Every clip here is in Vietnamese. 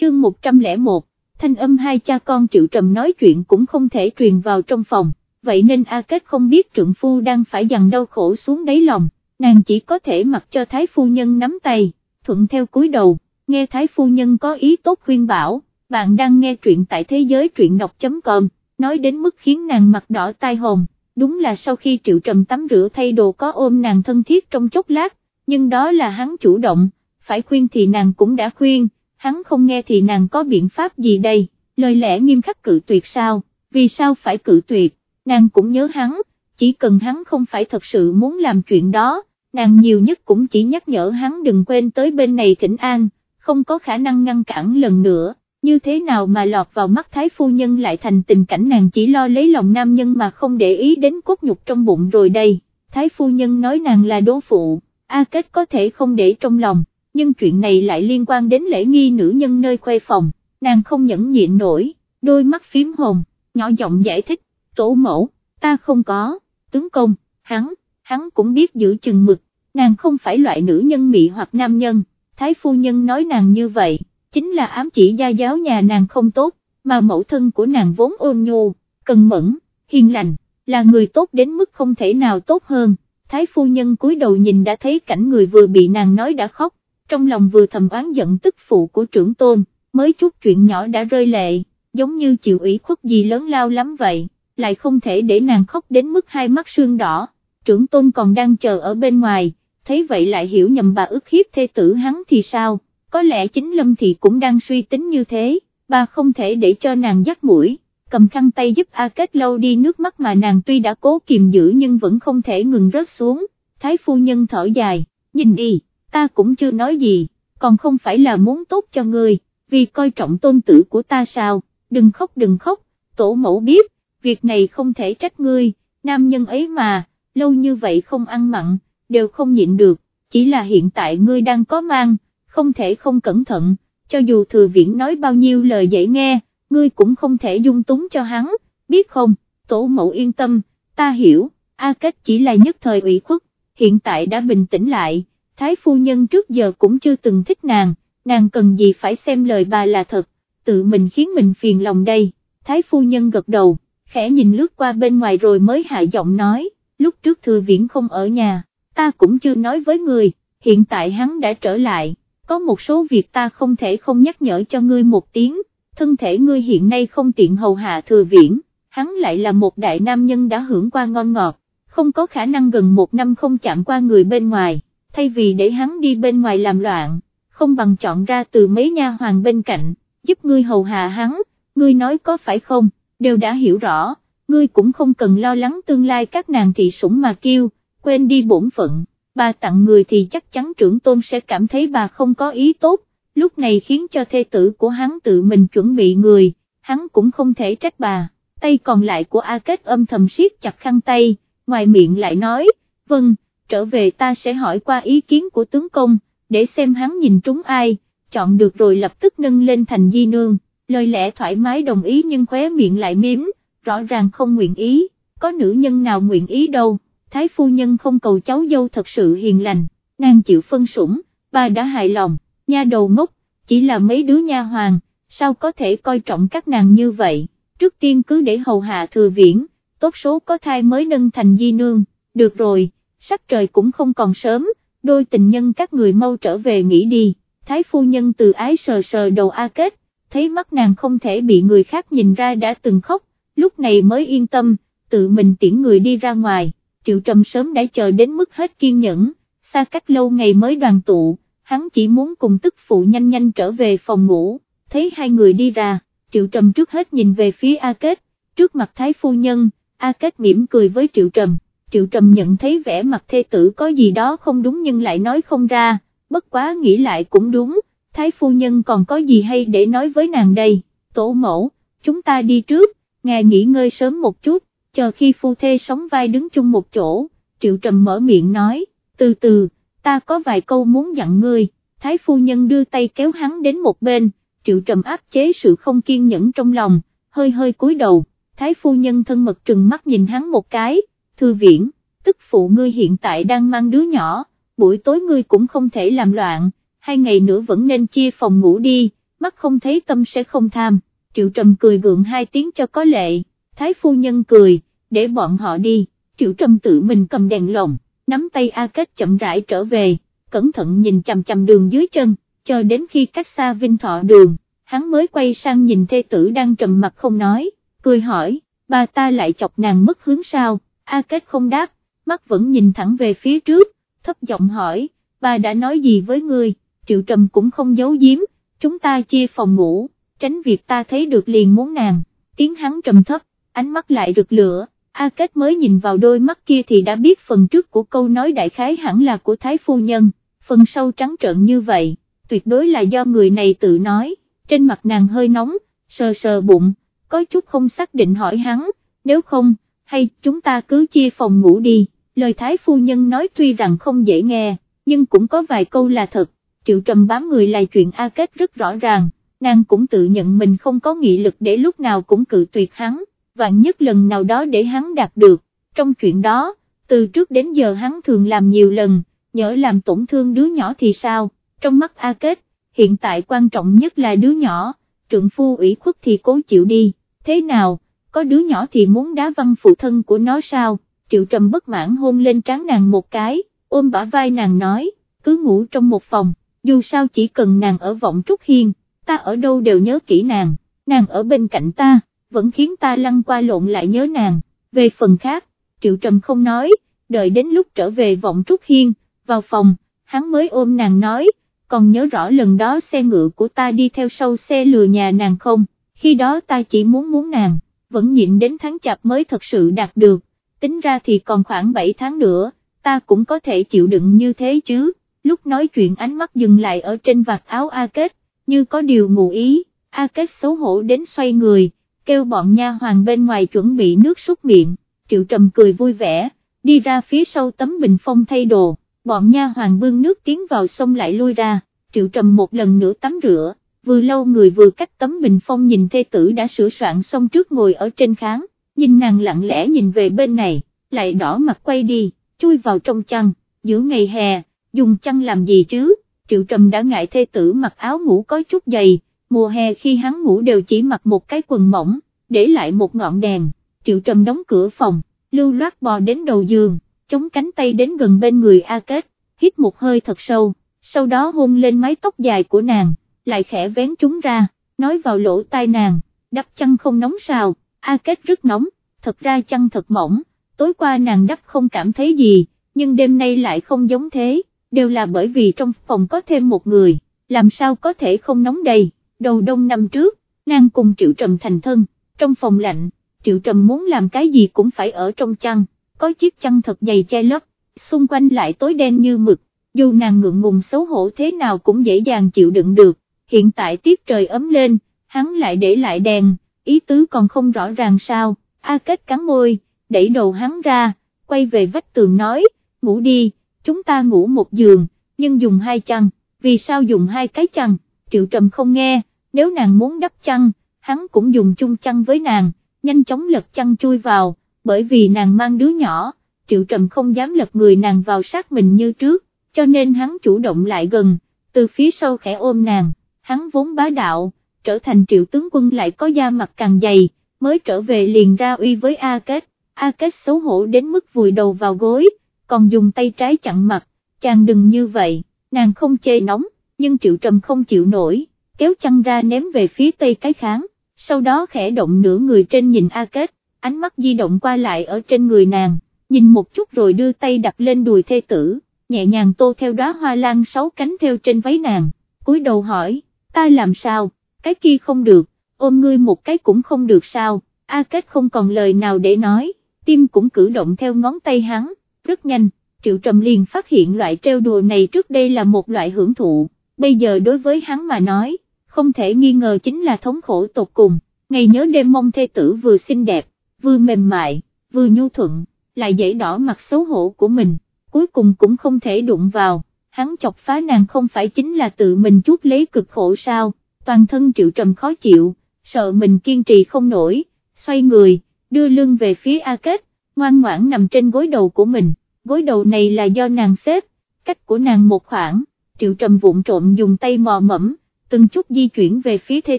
chương 101, thanh âm hai cha con Triệu Trầm nói chuyện cũng không thể truyền vào trong phòng, vậy nên A Kết không biết trượng phu đang phải dằn đau khổ xuống đáy lòng, nàng chỉ có thể mặc cho Thái Phu Nhân nắm tay, thuận theo cúi đầu, nghe Thái Phu Nhân có ý tốt khuyên bảo, bạn đang nghe truyện tại thế giới truyện đọc.com, nói đến mức khiến nàng mặt đỏ tai hồn, đúng là sau khi Triệu Trầm tắm rửa thay đồ có ôm nàng thân thiết trong chốc lát, nhưng đó là hắn chủ động, phải khuyên thì nàng cũng đã khuyên hắn không nghe thì nàng có biện pháp gì đây, lời lẽ nghiêm khắc cự tuyệt sao, vì sao phải cự tuyệt, nàng cũng nhớ hắn, chỉ cần hắn không phải thật sự muốn làm chuyện đó, nàng nhiều nhất cũng chỉ nhắc nhở hắn đừng quên tới bên này thỉnh an, không có khả năng ngăn cản lần nữa, như thế nào mà lọt vào mắt thái phu nhân lại thành tình cảnh nàng chỉ lo lấy lòng nam nhân mà không để ý đến cốt nhục trong bụng rồi đây, thái phu nhân nói nàng là đố phụ, A Kết có thể không để trong lòng nhưng chuyện này lại liên quan đến lễ nghi nữ nhân nơi khuê phòng, nàng không nhẫn nhịn nổi, đôi mắt phím hồng, nhỏ giọng giải thích, tổ mẫu, ta không có, tướng công, hắn, hắn cũng biết giữ chừng mực, nàng không phải loại nữ nhân mị hoặc nam nhân, thái phu nhân nói nàng như vậy, chính là ám chỉ gia giáo nhà nàng không tốt, mà mẫu thân của nàng vốn ôn nhu, cần mẫn, hiền lành, là người tốt đến mức không thể nào tốt hơn. Thái phu nhân cúi đầu nhìn đã thấy cảnh người vừa bị nàng nói đã khóc, trong lòng vừa thầm oán giận tức phụ của trưởng tôn, mới chút chuyện nhỏ đã rơi lệ, giống như chịu ủy khuất gì lớn lao lắm vậy, lại không thể để nàng khóc đến mức hai mắt sương đỏ, trưởng tôn còn đang chờ ở bên ngoài, thấy vậy lại hiểu nhầm bà ức hiếp thê tử hắn thì sao, có lẽ chính Lâm Thị cũng đang suy tính như thế, bà không thể để cho nàng dắt mũi, cầm khăn tay giúp A Kết lâu đi nước mắt mà nàng tuy đã cố kiềm giữ nhưng vẫn không thể ngừng rớt xuống, thái phu nhân thở dài, nhìn đi ta cũng chưa nói gì, còn không phải là muốn tốt cho ngươi, vì coi trọng tôn tử của ta sao, đừng khóc đừng khóc, tổ mẫu biết, việc này không thể trách ngươi, nam nhân ấy mà, lâu như vậy không ăn mặn, đều không nhịn được, chỉ là hiện tại ngươi đang có mang, không thể không cẩn thận, cho dù thừa viễn nói bao nhiêu lời dễ nghe, ngươi cũng không thể dung túng cho hắn, biết không, tổ mẫu yên tâm, ta hiểu, A Kết chỉ là nhất thời ủy khuất, hiện tại đã bình tĩnh lại thái phu nhân trước giờ cũng chưa từng thích nàng, nàng cần gì phải xem lời bà là thật, tự mình khiến mình phiền lòng đây, thái phu nhân gật đầu, khẽ nhìn lướt qua bên ngoài rồi mới hạ giọng nói, lúc trước thừa viễn không ở nhà, ta cũng chưa nói với người, hiện tại hắn đã trở lại, có một số việc ta không thể không nhắc nhở cho ngươi một tiếng, thân thể ngươi hiện nay không tiện hầu hạ thừa viễn, hắn lại là một đại nam nhân đã hưởng qua ngon ngọt, không có khả năng gần một năm không chạm qua người bên ngoài thay vì để hắn đi bên ngoài làm loạn, không bằng chọn ra từ mấy nha hoàng bên cạnh, giúp ngươi hầu hạ hắn, ngươi nói có phải không, đều đã hiểu rõ, ngươi cũng không cần lo lắng tương lai các nàng thị sủng mà kêu, quên đi bổn phận, bà tặng người thì chắc chắn trưởng tôn sẽ cảm thấy bà không có ý tốt, lúc này khiến cho thê tử của hắn tự mình chuẩn bị người, hắn cũng không thể trách bà, tay còn lại của A Kết âm thầm siết chặt khăn tay, ngoài miệng lại nói, vâng, trở về ta sẽ hỏi qua ý kiến của tướng công, để xem hắn nhìn trúng ai, chọn được rồi lập tức nâng lên thành di nương, lời lẽ thoải mái đồng ý nhưng khóe miệng lại miếm, rõ ràng không nguyện ý, có nữ nhân nào nguyện ý đâu, thái phu nhân không cầu cháu dâu thật sự hiền lành, nàng chịu phân sủng, bà đã hài lòng, nha đầu ngốc, chỉ là mấy đứa nha hoàng, sao có thể coi trọng các nàng như vậy, trước tiên cứ để hầu hạ thừa viễn, tốt số có thai mới nâng thành di nương, được rồi sắc trời cũng không còn sớm, đôi tình nhân các người mau trở về nghỉ đi, thái phu nhân từ ái sờ sờ đầu A Kết, thấy mắt nàng không thể bị người khác nhìn ra đã từng khóc, lúc này mới yên tâm, tự mình tiễn người đi ra ngoài, triệu trầm sớm đã chờ đến mức hết kiên nhẫn, xa cách lâu ngày mới đoàn tụ, hắn chỉ muốn cùng tức phụ nhanh nhanh trở về phòng ngủ, thấy hai người đi ra, triệu trầm trước hết nhìn về phía A Kết, trước mặt thái phu nhân, A Kết mỉm cười với triệu trầm. Triệu Trầm nhận thấy vẻ mặt thê tử có gì đó không đúng nhưng lại nói không ra, bất quá nghĩ lại cũng đúng, Thái Phu Nhân còn có gì hay để nói với nàng đây, tổ mẫu, chúng ta đi trước, ngài nghỉ ngơi sớm một chút, chờ khi phu thê sống vai đứng chung một chỗ, Triệu Trầm mở miệng nói, từ từ, ta có vài câu muốn dặn ngươi, Thái Phu Nhân đưa tay kéo hắn đến một bên, Triệu Trầm áp chế sự không kiên nhẫn trong lòng, hơi hơi cúi đầu, Thái Phu Nhân thân mật trừng mắt nhìn hắn một cái, thư viễn, tức phụ ngươi hiện tại đang mang đứa nhỏ, buổi tối ngươi cũng không thể làm loạn, hai ngày nữa vẫn nên chia phòng ngủ đi, mắt không thấy tâm sẽ không tham, Triệu Trầm cười gượng hai tiếng cho có lệ, Thái Phu Nhân cười, để bọn họ đi, Triệu Trầm tự mình cầm đèn lồng, nắm tay A Kết chậm rãi trở về, cẩn thận nhìn chằm chằm đường dưới chân, chờ đến khi cách xa Vinh Thọ đường, hắn mới quay sang nhìn thê tử đang trầm mặt không nói, cười hỏi, bà ta lại chọc nàng mất hướng sao, A Kết không đáp, mắt vẫn nhìn thẳng về phía trước, thấp giọng hỏi, bà đã nói gì với người? Triệu Trầm cũng không giấu giếm, chúng ta chia phòng ngủ, tránh việc ta thấy được liền muốn nàng, tiếng hắn trầm thấp, ánh mắt lại rực lửa, A Kết mới nhìn vào đôi mắt kia thì đã biết phần trước của câu nói đại khái hẳn là của Thái Phu Nhân, phần sau trắng trợn như vậy, tuyệt đối là do người này tự nói, trên mặt nàng hơi nóng, sờ sờ bụng, có chút không xác định hỏi hắn, nếu không, hay chúng ta cứ chia phòng ngủ đi, lời Thái Phu Nhân nói tuy rằng không dễ nghe, nhưng cũng có vài câu là thật, Triệu Trầm bám người là chuyện A Kết rất rõ ràng, nàng cũng tự nhận mình không có nghị lực để lúc nào cũng cự tuyệt hắn, vạn nhất lần nào đó để hắn đạt được, trong chuyện đó, từ trước đến giờ hắn thường làm nhiều lần, nhỡ làm tổn thương đứa nhỏ thì sao, trong mắt A Kết, hiện tại quan trọng nhất là đứa nhỏ, trượng phu ủy khuất thì cố chịu đi, thế nào, có đứa nhỏ thì muốn đá văn phụ thân của nó sao, triệu trầm bất mãn hôn lên trán nàng một cái, ôm bả vai nàng nói, cứ ngủ trong một phòng, dù sao chỉ cần nàng ở vọng trúc hiên, ta ở đâu đều nhớ kỹ nàng, nàng ở bên cạnh ta, vẫn khiến ta lăn qua lộn lại nhớ nàng, về phần khác, triệu trầm không nói, đợi đến lúc trở về vọng trúc hiên, vào phòng, hắn mới ôm nàng nói, còn nhớ rõ lần đó xe ngựa của ta đi theo sau xe lừa nhà nàng không, khi đó ta chỉ muốn muốn nàng, vẫn nhịn đến tháng chạp mới thật sự đạt được, tính ra thì còn khoảng 7 tháng nữa, ta cũng có thể chịu đựng như thế chứ, lúc nói chuyện ánh mắt dừng lại ở trên vạt áo A Kết, như có điều ngụ ý, A Kết xấu hổ đến xoay người, kêu bọn nha hoàng bên ngoài chuẩn bị nước súc miệng, Triệu Trầm cười vui vẻ, đi ra phía sau tấm bình phong thay đồ, bọn nha hoàng bưng nước tiến vào sông lại lui ra, Triệu Trầm một lần nữa tắm rửa, vừa lâu người vừa cách tấm bình phong nhìn thê tử đã sửa soạn xong trước ngồi ở trên kháng, nhìn nàng lặng lẽ nhìn về bên này, lại đỏ mặt quay đi, chui vào trong chăn, giữa ngày hè, dùng chăn làm gì chứ, Triệu Trầm đã ngại thê tử mặc áo ngủ có chút dày, mùa hè khi hắn ngủ đều chỉ mặc một cái quần mỏng, để lại một ngọn đèn, Triệu Trầm đóng cửa phòng, lưu loát bò đến đầu giường, chống cánh tay đến gần bên người A Kết, hít một hơi thật sâu, sau đó hôn lên mái tóc dài của nàng, lại khẽ vén chúng ra, nói vào lỗ tai nàng, đắp chăn không nóng sao, A Kết rất nóng, thật ra chăn thật mỏng, tối qua nàng đắp không cảm thấy gì, nhưng đêm nay lại không giống thế, đều là bởi vì trong phòng có thêm một người, làm sao có thể không nóng đầy, đầu đông năm trước, nàng cùng Triệu Trầm thành thân, trong phòng lạnh, Triệu Trầm muốn làm cái gì cũng phải ở trong chăn, có chiếc chăn thật dày che lấp, xung quanh lại tối đen như mực, dù nàng ngượng ngùng xấu hổ thế nào cũng dễ dàng chịu đựng được, hiện tại tiết trời ấm lên, hắn lại để lại đèn, ý tứ còn không rõ ràng sao, A Kết cắn môi, đẩy đầu hắn ra, quay về vách tường nói, ngủ đi, chúng ta ngủ một giường, nhưng dùng hai chăn, vì sao dùng hai cái chăn, triệu trầm không nghe, nếu nàng muốn đắp chăn, hắn cũng dùng chung chăn với nàng, nhanh chóng lật chăn chui vào, bởi vì nàng mang đứa nhỏ, triệu trầm không dám lật người nàng vào sát mình như trước, cho nên hắn chủ động lại gần, từ phía sau khẽ ôm nàng, hắn vốn bá đạo, trở thành triệu tướng quân lại có da mặt càng dày, mới trở về liền ra uy với A Kết, A Kết xấu hổ đến mức vùi đầu vào gối, còn dùng tay trái chặn mặt, chàng đừng như vậy, nàng không chê nóng, nhưng triệu trầm không chịu nổi, kéo chăn ra ném về phía tây cái kháng, sau đó khẽ động nửa người trên nhìn A Kết, ánh mắt di động qua lại ở trên người nàng, nhìn một chút rồi đưa tay đặt lên đùi thê tử, nhẹ nhàng tô theo đóa hoa lan sáu cánh theo trên váy nàng, cúi đầu hỏi, ta làm sao, cái kia không được, ôm ngươi một cái cũng không được sao, A Kết không còn lời nào để nói, tim cũng cử động theo ngón tay hắn, rất nhanh, Triệu Trầm liền phát hiện loại treo đùa này trước đây là một loại hưởng thụ, bây giờ đối với hắn mà nói, không thể nghi ngờ chính là thống khổ tột cùng, ngày nhớ đêm mong thê tử vừa xinh đẹp, vừa mềm mại, vừa nhu thuận, lại dễ đỏ mặt xấu hổ của mình, cuối cùng cũng không thể đụng vào, hắn chọc phá nàng không phải chính là tự mình chút lấy cực khổ sao, toàn thân Triệu Trầm khó chịu, sợ mình kiên trì không nổi, xoay người, đưa lưng về phía A Kết, ngoan ngoãn nằm trên gối đầu của mình, gối đầu này là do nàng xếp, cách của nàng một khoảng, triệu trầm vụn trộm dùng tay mò mẫm, từng chút di chuyển về phía thê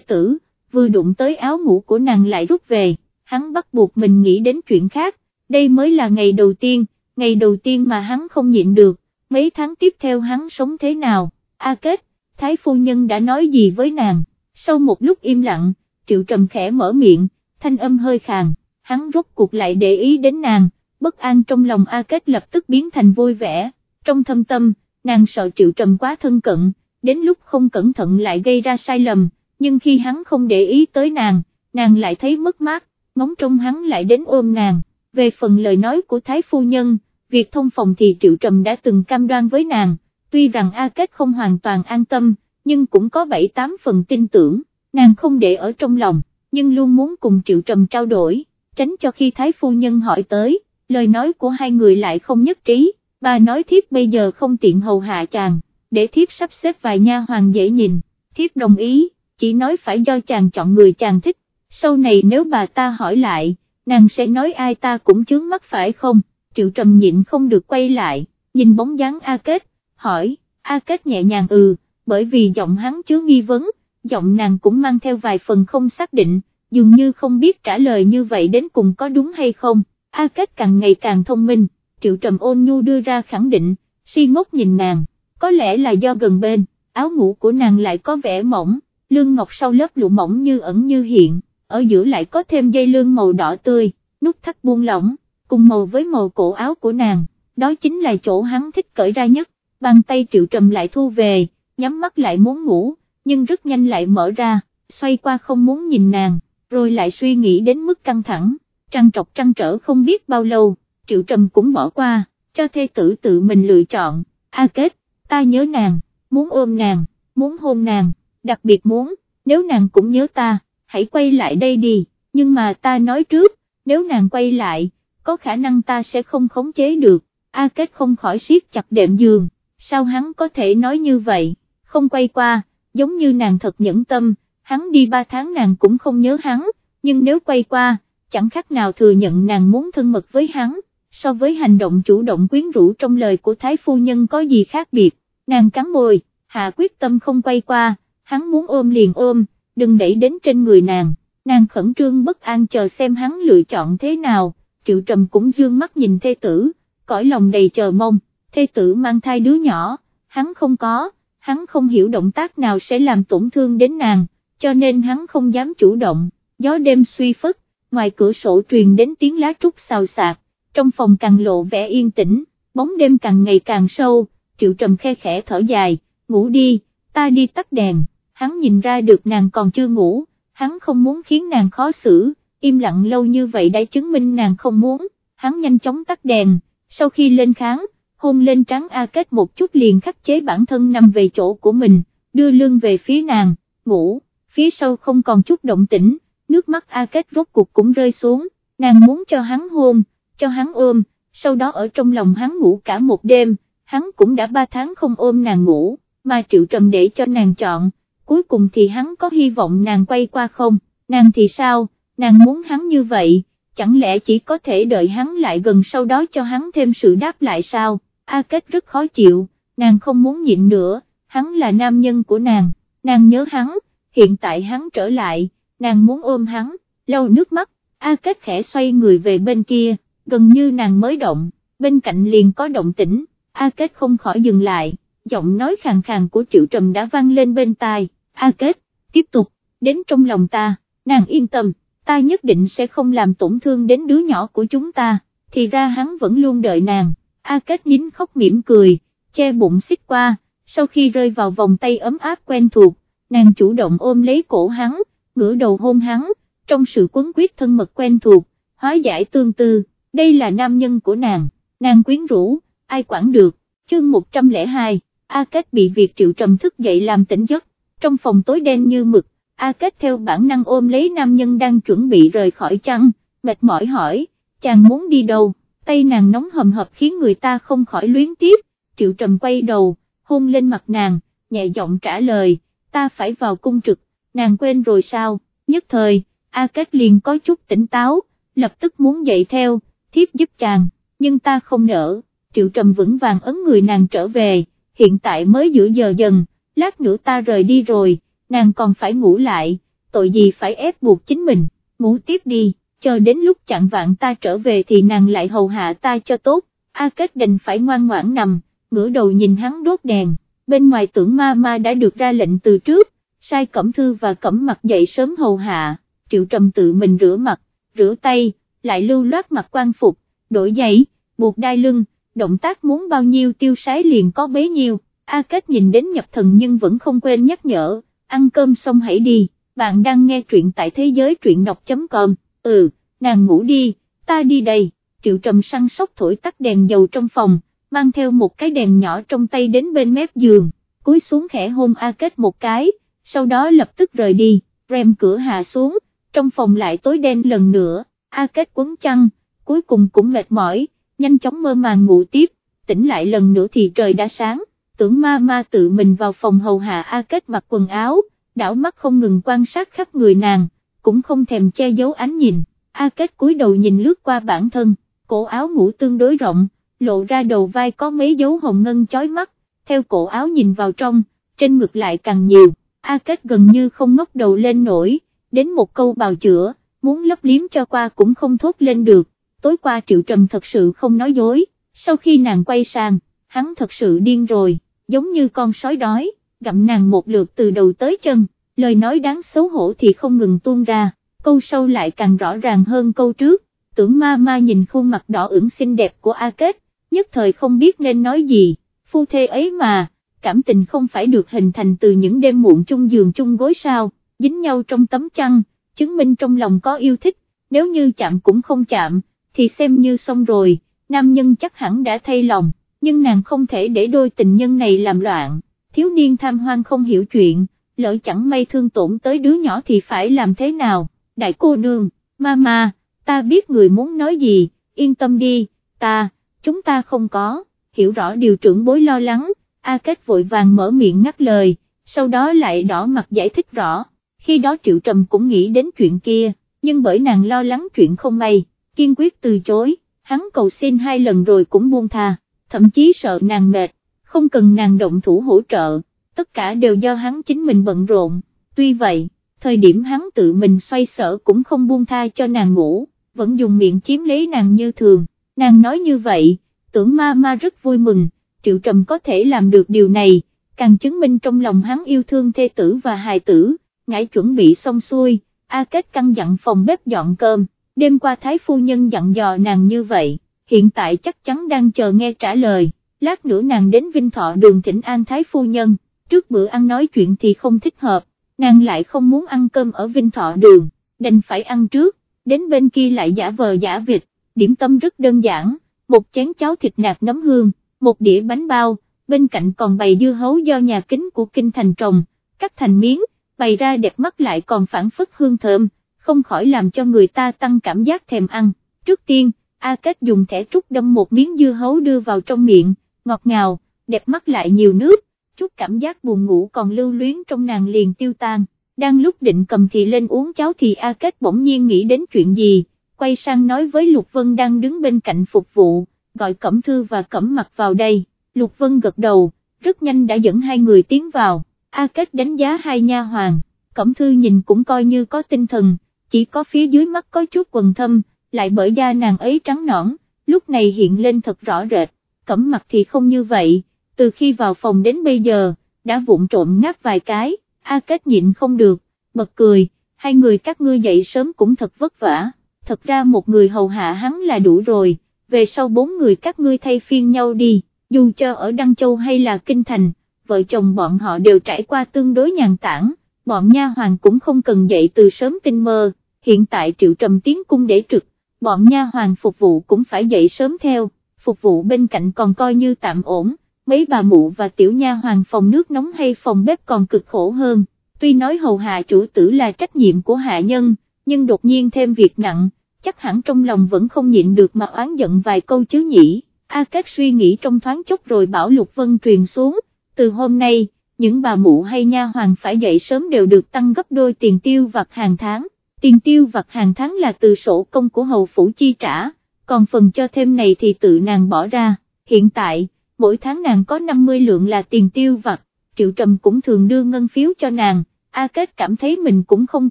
tử, vừa đụng tới áo ngủ của nàng lại rút về, hắn bắt buộc mình nghĩ đến chuyện khác, đây mới là ngày đầu tiên, ngày đầu tiên mà hắn không nhịn được, mấy tháng tiếp theo hắn sống thế nào, A Kết, Thái Phu Nhân đã nói gì với nàng, sau một lúc im lặng, Triệu Trầm khẽ mở miệng, thanh âm hơi khàn, hắn rốt cuộc lại để ý đến nàng, bất an trong lòng A Kết lập tức biến thành vui vẻ, trong thâm tâm, nàng sợ Triệu Trầm quá thân cận, đến lúc không cẩn thận lại gây ra sai lầm, nhưng khi hắn không để ý tới nàng, nàng lại thấy mất mát, ngóng trông hắn lại đến ôm nàng, về phần lời nói của Thái Phu Nhân, việc thông phòng thì Triệu Trầm đã từng cam đoan với nàng, tuy rằng A Kết không hoàn toàn an tâm, nhưng cũng có 7-8 phần tin tưởng, nàng không để ở trong lòng, nhưng luôn muốn cùng Triệu Trầm trao đổi, tránh cho khi Thái Phu Nhân hỏi tới, lời nói của hai người lại không nhất trí, bà nói thiếp bây giờ không tiện hầu hạ chàng, để thiếp sắp xếp vài nha hoàng dễ nhìn, thiếp đồng ý, chỉ nói phải do chàng chọn người chàng thích, sau này nếu bà ta hỏi lại, nàng sẽ nói ai ta cũng chướng mắt phải không, triệu trầm nhịn không được quay lại, nhìn bóng dáng A Kết, hỏi, A Kết nhẹ nhàng ừ, bởi vì giọng hắn chứa nghi vấn, giọng nàng cũng mang theo vài phần không xác định, dường như không biết trả lời như vậy đến cùng có đúng hay không, A Kết càng ngày càng thông minh, triệu trầm ôn nhu đưa ra khẳng định, si ngốc nhìn nàng, có lẽ là do gần bên, áo ngủ của nàng lại có vẻ mỏng, lương ngọc sau lớp lụa mỏng như ẩn như hiện, ở giữa lại có thêm dây lương màu đỏ tươi, nút thắt buông lỏng, cùng màu với màu cổ áo của nàng, đó chính là chỗ hắn thích cởi ra nhất, bàn tay triệu trầm lại thu về, nhắm mắt lại muốn ngủ, nhưng rất nhanh lại mở ra, xoay qua không muốn nhìn nàng, rồi lại suy nghĩ đến mức căng thẳng, trăng trọc trăng trở không biết bao lâu, triệu trầm cũng bỏ qua, cho thê tử tự mình lựa chọn, a kết, ta nhớ nàng, muốn ôm nàng, muốn hôn nàng, đặc biệt muốn, nếu nàng cũng nhớ ta, hãy quay lại đây đi, nhưng mà ta nói trước, nếu nàng quay lại, có khả năng ta sẽ không khống chế được, A Kết không khỏi siết chặt đệm giường, sao hắn có thể nói như vậy, không quay qua, giống như nàng thật nhẫn tâm, hắn đi ba tháng nàng cũng không nhớ hắn, nhưng nếu quay qua, chẳng khác nào thừa nhận nàng muốn thân mật với hắn, so với hành động chủ động quyến rũ trong lời của Thái Phu Nhân có gì khác biệt, nàng cắn môi, hạ quyết tâm không quay qua, hắn muốn ôm liền ôm, đừng đẩy đến trên người nàng, nàng khẩn trương bất an chờ xem hắn lựa chọn thế nào, triệu trầm cũng dương mắt nhìn thê tử, cõi lòng đầy chờ mong, thê tử mang thai đứa nhỏ, hắn không có, hắn không hiểu động tác nào sẽ làm tổn thương đến nàng, cho nên hắn không dám chủ động, gió đêm suy phất, ngoài cửa sổ truyền đến tiếng lá trúc xào xạc, trong phòng càng lộ vẻ yên tĩnh, bóng đêm càng ngày càng sâu, triệu trầm khe khẽ thở dài, ngủ đi, ta đi tắt đèn, hắn nhìn ra được nàng còn chưa ngủ, hắn không muốn khiến nàng khó xử, im lặng lâu như vậy đã chứng minh nàng không muốn, hắn nhanh chóng tắt đèn, sau khi lên kháng, hôn lên trắng A Kết một chút liền khắc chế bản thân nằm về chỗ của mình, đưa lưng về phía nàng, ngủ, phía sau không còn chút động tĩnh, nước mắt A Kết rốt cuộc cũng rơi xuống, nàng muốn cho hắn hôn, cho hắn ôm, sau đó ở trong lòng hắn ngủ cả một đêm, hắn cũng đã ba tháng không ôm nàng ngủ, mà triệu trầm để cho nàng chọn, cuối cùng thì hắn có hy vọng nàng quay qua không, nàng thì sao, nàng muốn hắn như vậy, chẳng lẽ chỉ có thể đợi hắn lại gần sau đó cho hắn thêm sự đáp lại sao, A Kết rất khó chịu, nàng không muốn nhịn nữa, hắn là nam nhân của nàng, nàng nhớ hắn, hiện tại hắn trở lại, nàng muốn ôm hắn, lau nước mắt, A Kết khẽ xoay người về bên kia, gần như nàng mới động, bên cạnh liền có động tĩnh, A Kết không khỏi dừng lại, giọng nói khàn khàn của Triệu Trầm đã vang lên bên tai, A Kết, tiếp tục, đến trong lòng ta, nàng yên tâm, ta nhất định sẽ không làm tổn thương đến đứa nhỏ của chúng ta, thì ra hắn vẫn luôn đợi nàng, A Kết nín khóc mỉm cười, che bụng xích qua, sau khi rơi vào vòng tay ấm áp quen thuộc, nàng chủ động ôm lấy cổ hắn, ngửa đầu hôn hắn, trong sự quấn quyết thân mật quen thuộc, hóa giải tương tư, đây là nam nhân của nàng, nàng quyến rũ, ai quản được, chương 102, A Kết bị việc triệu trầm thức dậy làm tỉnh giấc, trong phòng tối đen như mực, A Kết theo bản năng ôm lấy nam nhân đang chuẩn bị rời khỏi chăn, mệt mỏi hỏi, chàng muốn đi đâu, tay nàng nóng hầm hập khiến người ta không khỏi luyến tiếp, triệu trầm quay đầu, hôn lên mặt nàng, nhẹ giọng trả lời, ta phải vào cung trực, nàng quên rồi sao, nhất thời, A Kết liền có chút tỉnh táo, lập tức muốn dậy theo, thiếp giúp chàng, nhưng ta không nỡ, triệu trầm vững vàng ấn người nàng trở về, hiện tại mới giữa giờ dần, lát nữa ta rời đi rồi, nàng còn phải ngủ lại, tội gì phải ép buộc chính mình, ngủ tiếp đi, chờ đến lúc chặn vạn ta trở về thì nàng lại hầu hạ ta cho tốt, A Kết đành phải ngoan ngoãn nằm, ngửa đầu nhìn hắn đốt đèn, bên ngoài tưởng ma ma đã được ra lệnh từ trước, sai cẩm thư và cẩm mặt dậy sớm hầu hạ, triệu trầm tự mình rửa mặt, rửa tay, lại lưu loát mặt quan phục, đổi giày, buộc đai lưng, động tác muốn bao nhiêu tiêu sái liền có bấy nhiêu, A Kết nhìn đến nhập thần nhưng vẫn không quên nhắc nhở, ăn cơm xong hãy đi, bạn đang nghe truyện tại thế giới truyện đọc.com, ừ, nàng ngủ đi, ta đi đây, triệu trầm săn sóc thổi tắt đèn dầu trong phòng, mang theo một cái đèn nhỏ trong tay đến bên mép giường, cúi xuống khẽ hôn A Kết một cái, sau đó lập tức rời đi, rèm cửa hạ xuống, trong phòng lại tối đen lần nữa, A Kết quấn chăn, cuối cùng cũng mệt mỏi, nhanh chóng mơ màng ngủ tiếp, tỉnh lại lần nữa thì trời đã sáng, tưởng ma ma tự mình vào phòng hầu hạ A Kết mặc quần áo, đảo mắt không ngừng quan sát khắp người nàng, cũng không thèm che giấu ánh nhìn, A Kết cúi đầu nhìn lướt qua bản thân, cổ áo ngủ tương đối rộng, lộ ra đầu vai có mấy dấu hồng ngân chói mắt, theo cổ áo nhìn vào trong, trên ngực lại càng nhiều, A Kết gần như không ngóc đầu lên nổi, đến một câu bào chữa, muốn lấp liếm cho qua cũng không thốt lên được, tối qua Triệu Trầm thật sự không nói dối, sau khi nàng quay sang, hắn thật sự điên rồi, giống như con sói đói, gặm nàng một lượt từ đầu tới chân, lời nói đáng xấu hổ thì không ngừng tuôn ra, câu sau lại càng rõ ràng hơn câu trước, tưởng ma ma nhìn khuôn mặt đỏ ửng xinh đẹp của A Kết, nhất thời không biết nên nói gì, phu thê ấy mà, cảm tình không phải được hình thành từ những đêm muộn chung giường chung gối sao, dính nhau trong tấm chăn, chứng minh trong lòng có yêu thích, nếu như chạm cũng không chạm, thì xem như xong rồi, nam nhân chắc hẳn đã thay lòng, nhưng nàng không thể để đôi tình nhân này làm loạn, thiếu niên tham hoang không hiểu chuyện, lỡ chẳng may thương tổn tới đứa nhỏ thì phải làm thế nào, đại cô nương, mama, ta biết người muốn nói gì, yên tâm đi, ta, chúng ta không có, hiểu rõ điều trưởng bối lo lắng, A Kết vội vàng mở miệng ngắt lời, sau đó lại đỏ mặt giải thích rõ, khi đó Triệu Trầm cũng nghĩ đến chuyện kia, nhưng bởi nàng lo lắng chuyện không may, kiên quyết từ chối, hắn cầu xin hai lần rồi cũng buông tha, thậm chí sợ nàng mệt, không cần nàng động thủ hỗ trợ, tất cả đều do hắn chính mình bận rộn, tuy vậy, thời điểm hắn tự mình xoay sở cũng không buông tha cho nàng ngủ, vẫn dùng miệng chiếm lấy nàng như thường, nàng nói như vậy, tưởng ma ma rất vui mừng, triệu trầm có thể làm được điều này, càng chứng minh trong lòng hắn yêu thương thê tử và hài tử, ngải chuẩn bị xong xuôi, A Kết căng dặn phòng bếp dọn cơm, đêm qua Thái Phu Nhân dặn dò nàng như vậy, hiện tại chắc chắn đang chờ nghe trả lời, lát nữa nàng đến Vinh Thọ đường thỉnh An Thái Phu Nhân, trước bữa ăn nói chuyện thì không thích hợp, nàng lại không muốn ăn cơm ở Vinh Thọ đường, đành phải ăn trước, đến bên kia lại giả vờ giả vịt, điểm tâm rất đơn giản, một chén cháo thịt nạc nấm hương, một đĩa bánh bao, bên cạnh còn bày dưa hấu do nhà kính của kinh thành trồng, cắt thành miếng, bày ra đẹp mắt lại còn phản phất hương thơm, không khỏi làm cho người ta tăng cảm giác thèm ăn. Trước tiên, A Kết dùng thẻ trúc đâm một miếng dưa hấu đưa vào trong miệng, ngọt ngào, đẹp mắt lại nhiều nước, chút cảm giác buồn ngủ còn lưu luyến trong nàng liền tiêu tan. Đang lúc định cầm thì lên uống cháo thì A Kết bỗng nhiên nghĩ đến chuyện gì, quay sang nói với Lục Vân đang đứng bên cạnh phục vụ, gọi Cẩm Thư và Cẩm Mặt vào đây, Lục Vân gật đầu, rất nhanh đã dẫn hai người tiến vào, A Kết đánh giá hai nha hoàng, Cẩm Thư nhìn cũng coi như có tinh thần, chỉ có phía dưới mắt có chút quần thâm, lại bởi da nàng ấy trắng nõn, lúc này hiện lên thật rõ rệt, Cẩm Mặt thì không như vậy, từ khi vào phòng đến bây giờ, đã vụng trộm ngáp vài cái, A Kết nhịn không được, bật cười, hai người các ngươi dậy sớm cũng thật vất vả, thật ra một người hầu hạ hắn là đủ rồi về sau bốn người các ngươi thay phiên nhau đi, dù cho ở Đăng Châu hay là Kinh Thành, vợ chồng bọn họ đều trải qua tương đối nhàn tản, bọn nha hoàng cũng không cần dậy từ sớm tinh mơ, hiện tại triệu trầm tiến cung để trực, bọn nha hoàng phục vụ cũng phải dậy sớm theo, phục vụ bên cạnh còn coi như tạm ổn, mấy bà mụ và tiểu nha hoàng phòng nước nóng hay phòng bếp còn cực khổ hơn, tuy nói hầu hạ chủ tử là trách nhiệm của hạ nhân, nhưng đột nhiên thêm việc nặng chắc hẳn trong lòng vẫn không nhịn được mà oán giận vài câu chứ nhỉ, A Kết suy nghĩ trong thoáng chốc rồi bảo Lục Vân truyền xuống, từ hôm nay, những bà mụ hay nha hoàng phải dậy sớm đều được tăng gấp đôi tiền tiêu vặt hàng tháng, tiền tiêu vặt hàng tháng là từ sổ công của hầu phủ chi trả, còn phần cho thêm này thì tự nàng bỏ ra, hiện tại, mỗi tháng nàng có 50 lượng là tiền tiêu vặt, Triệu Trầm cũng thường đưa ngân phiếu cho nàng, A Kết cảm thấy mình cũng không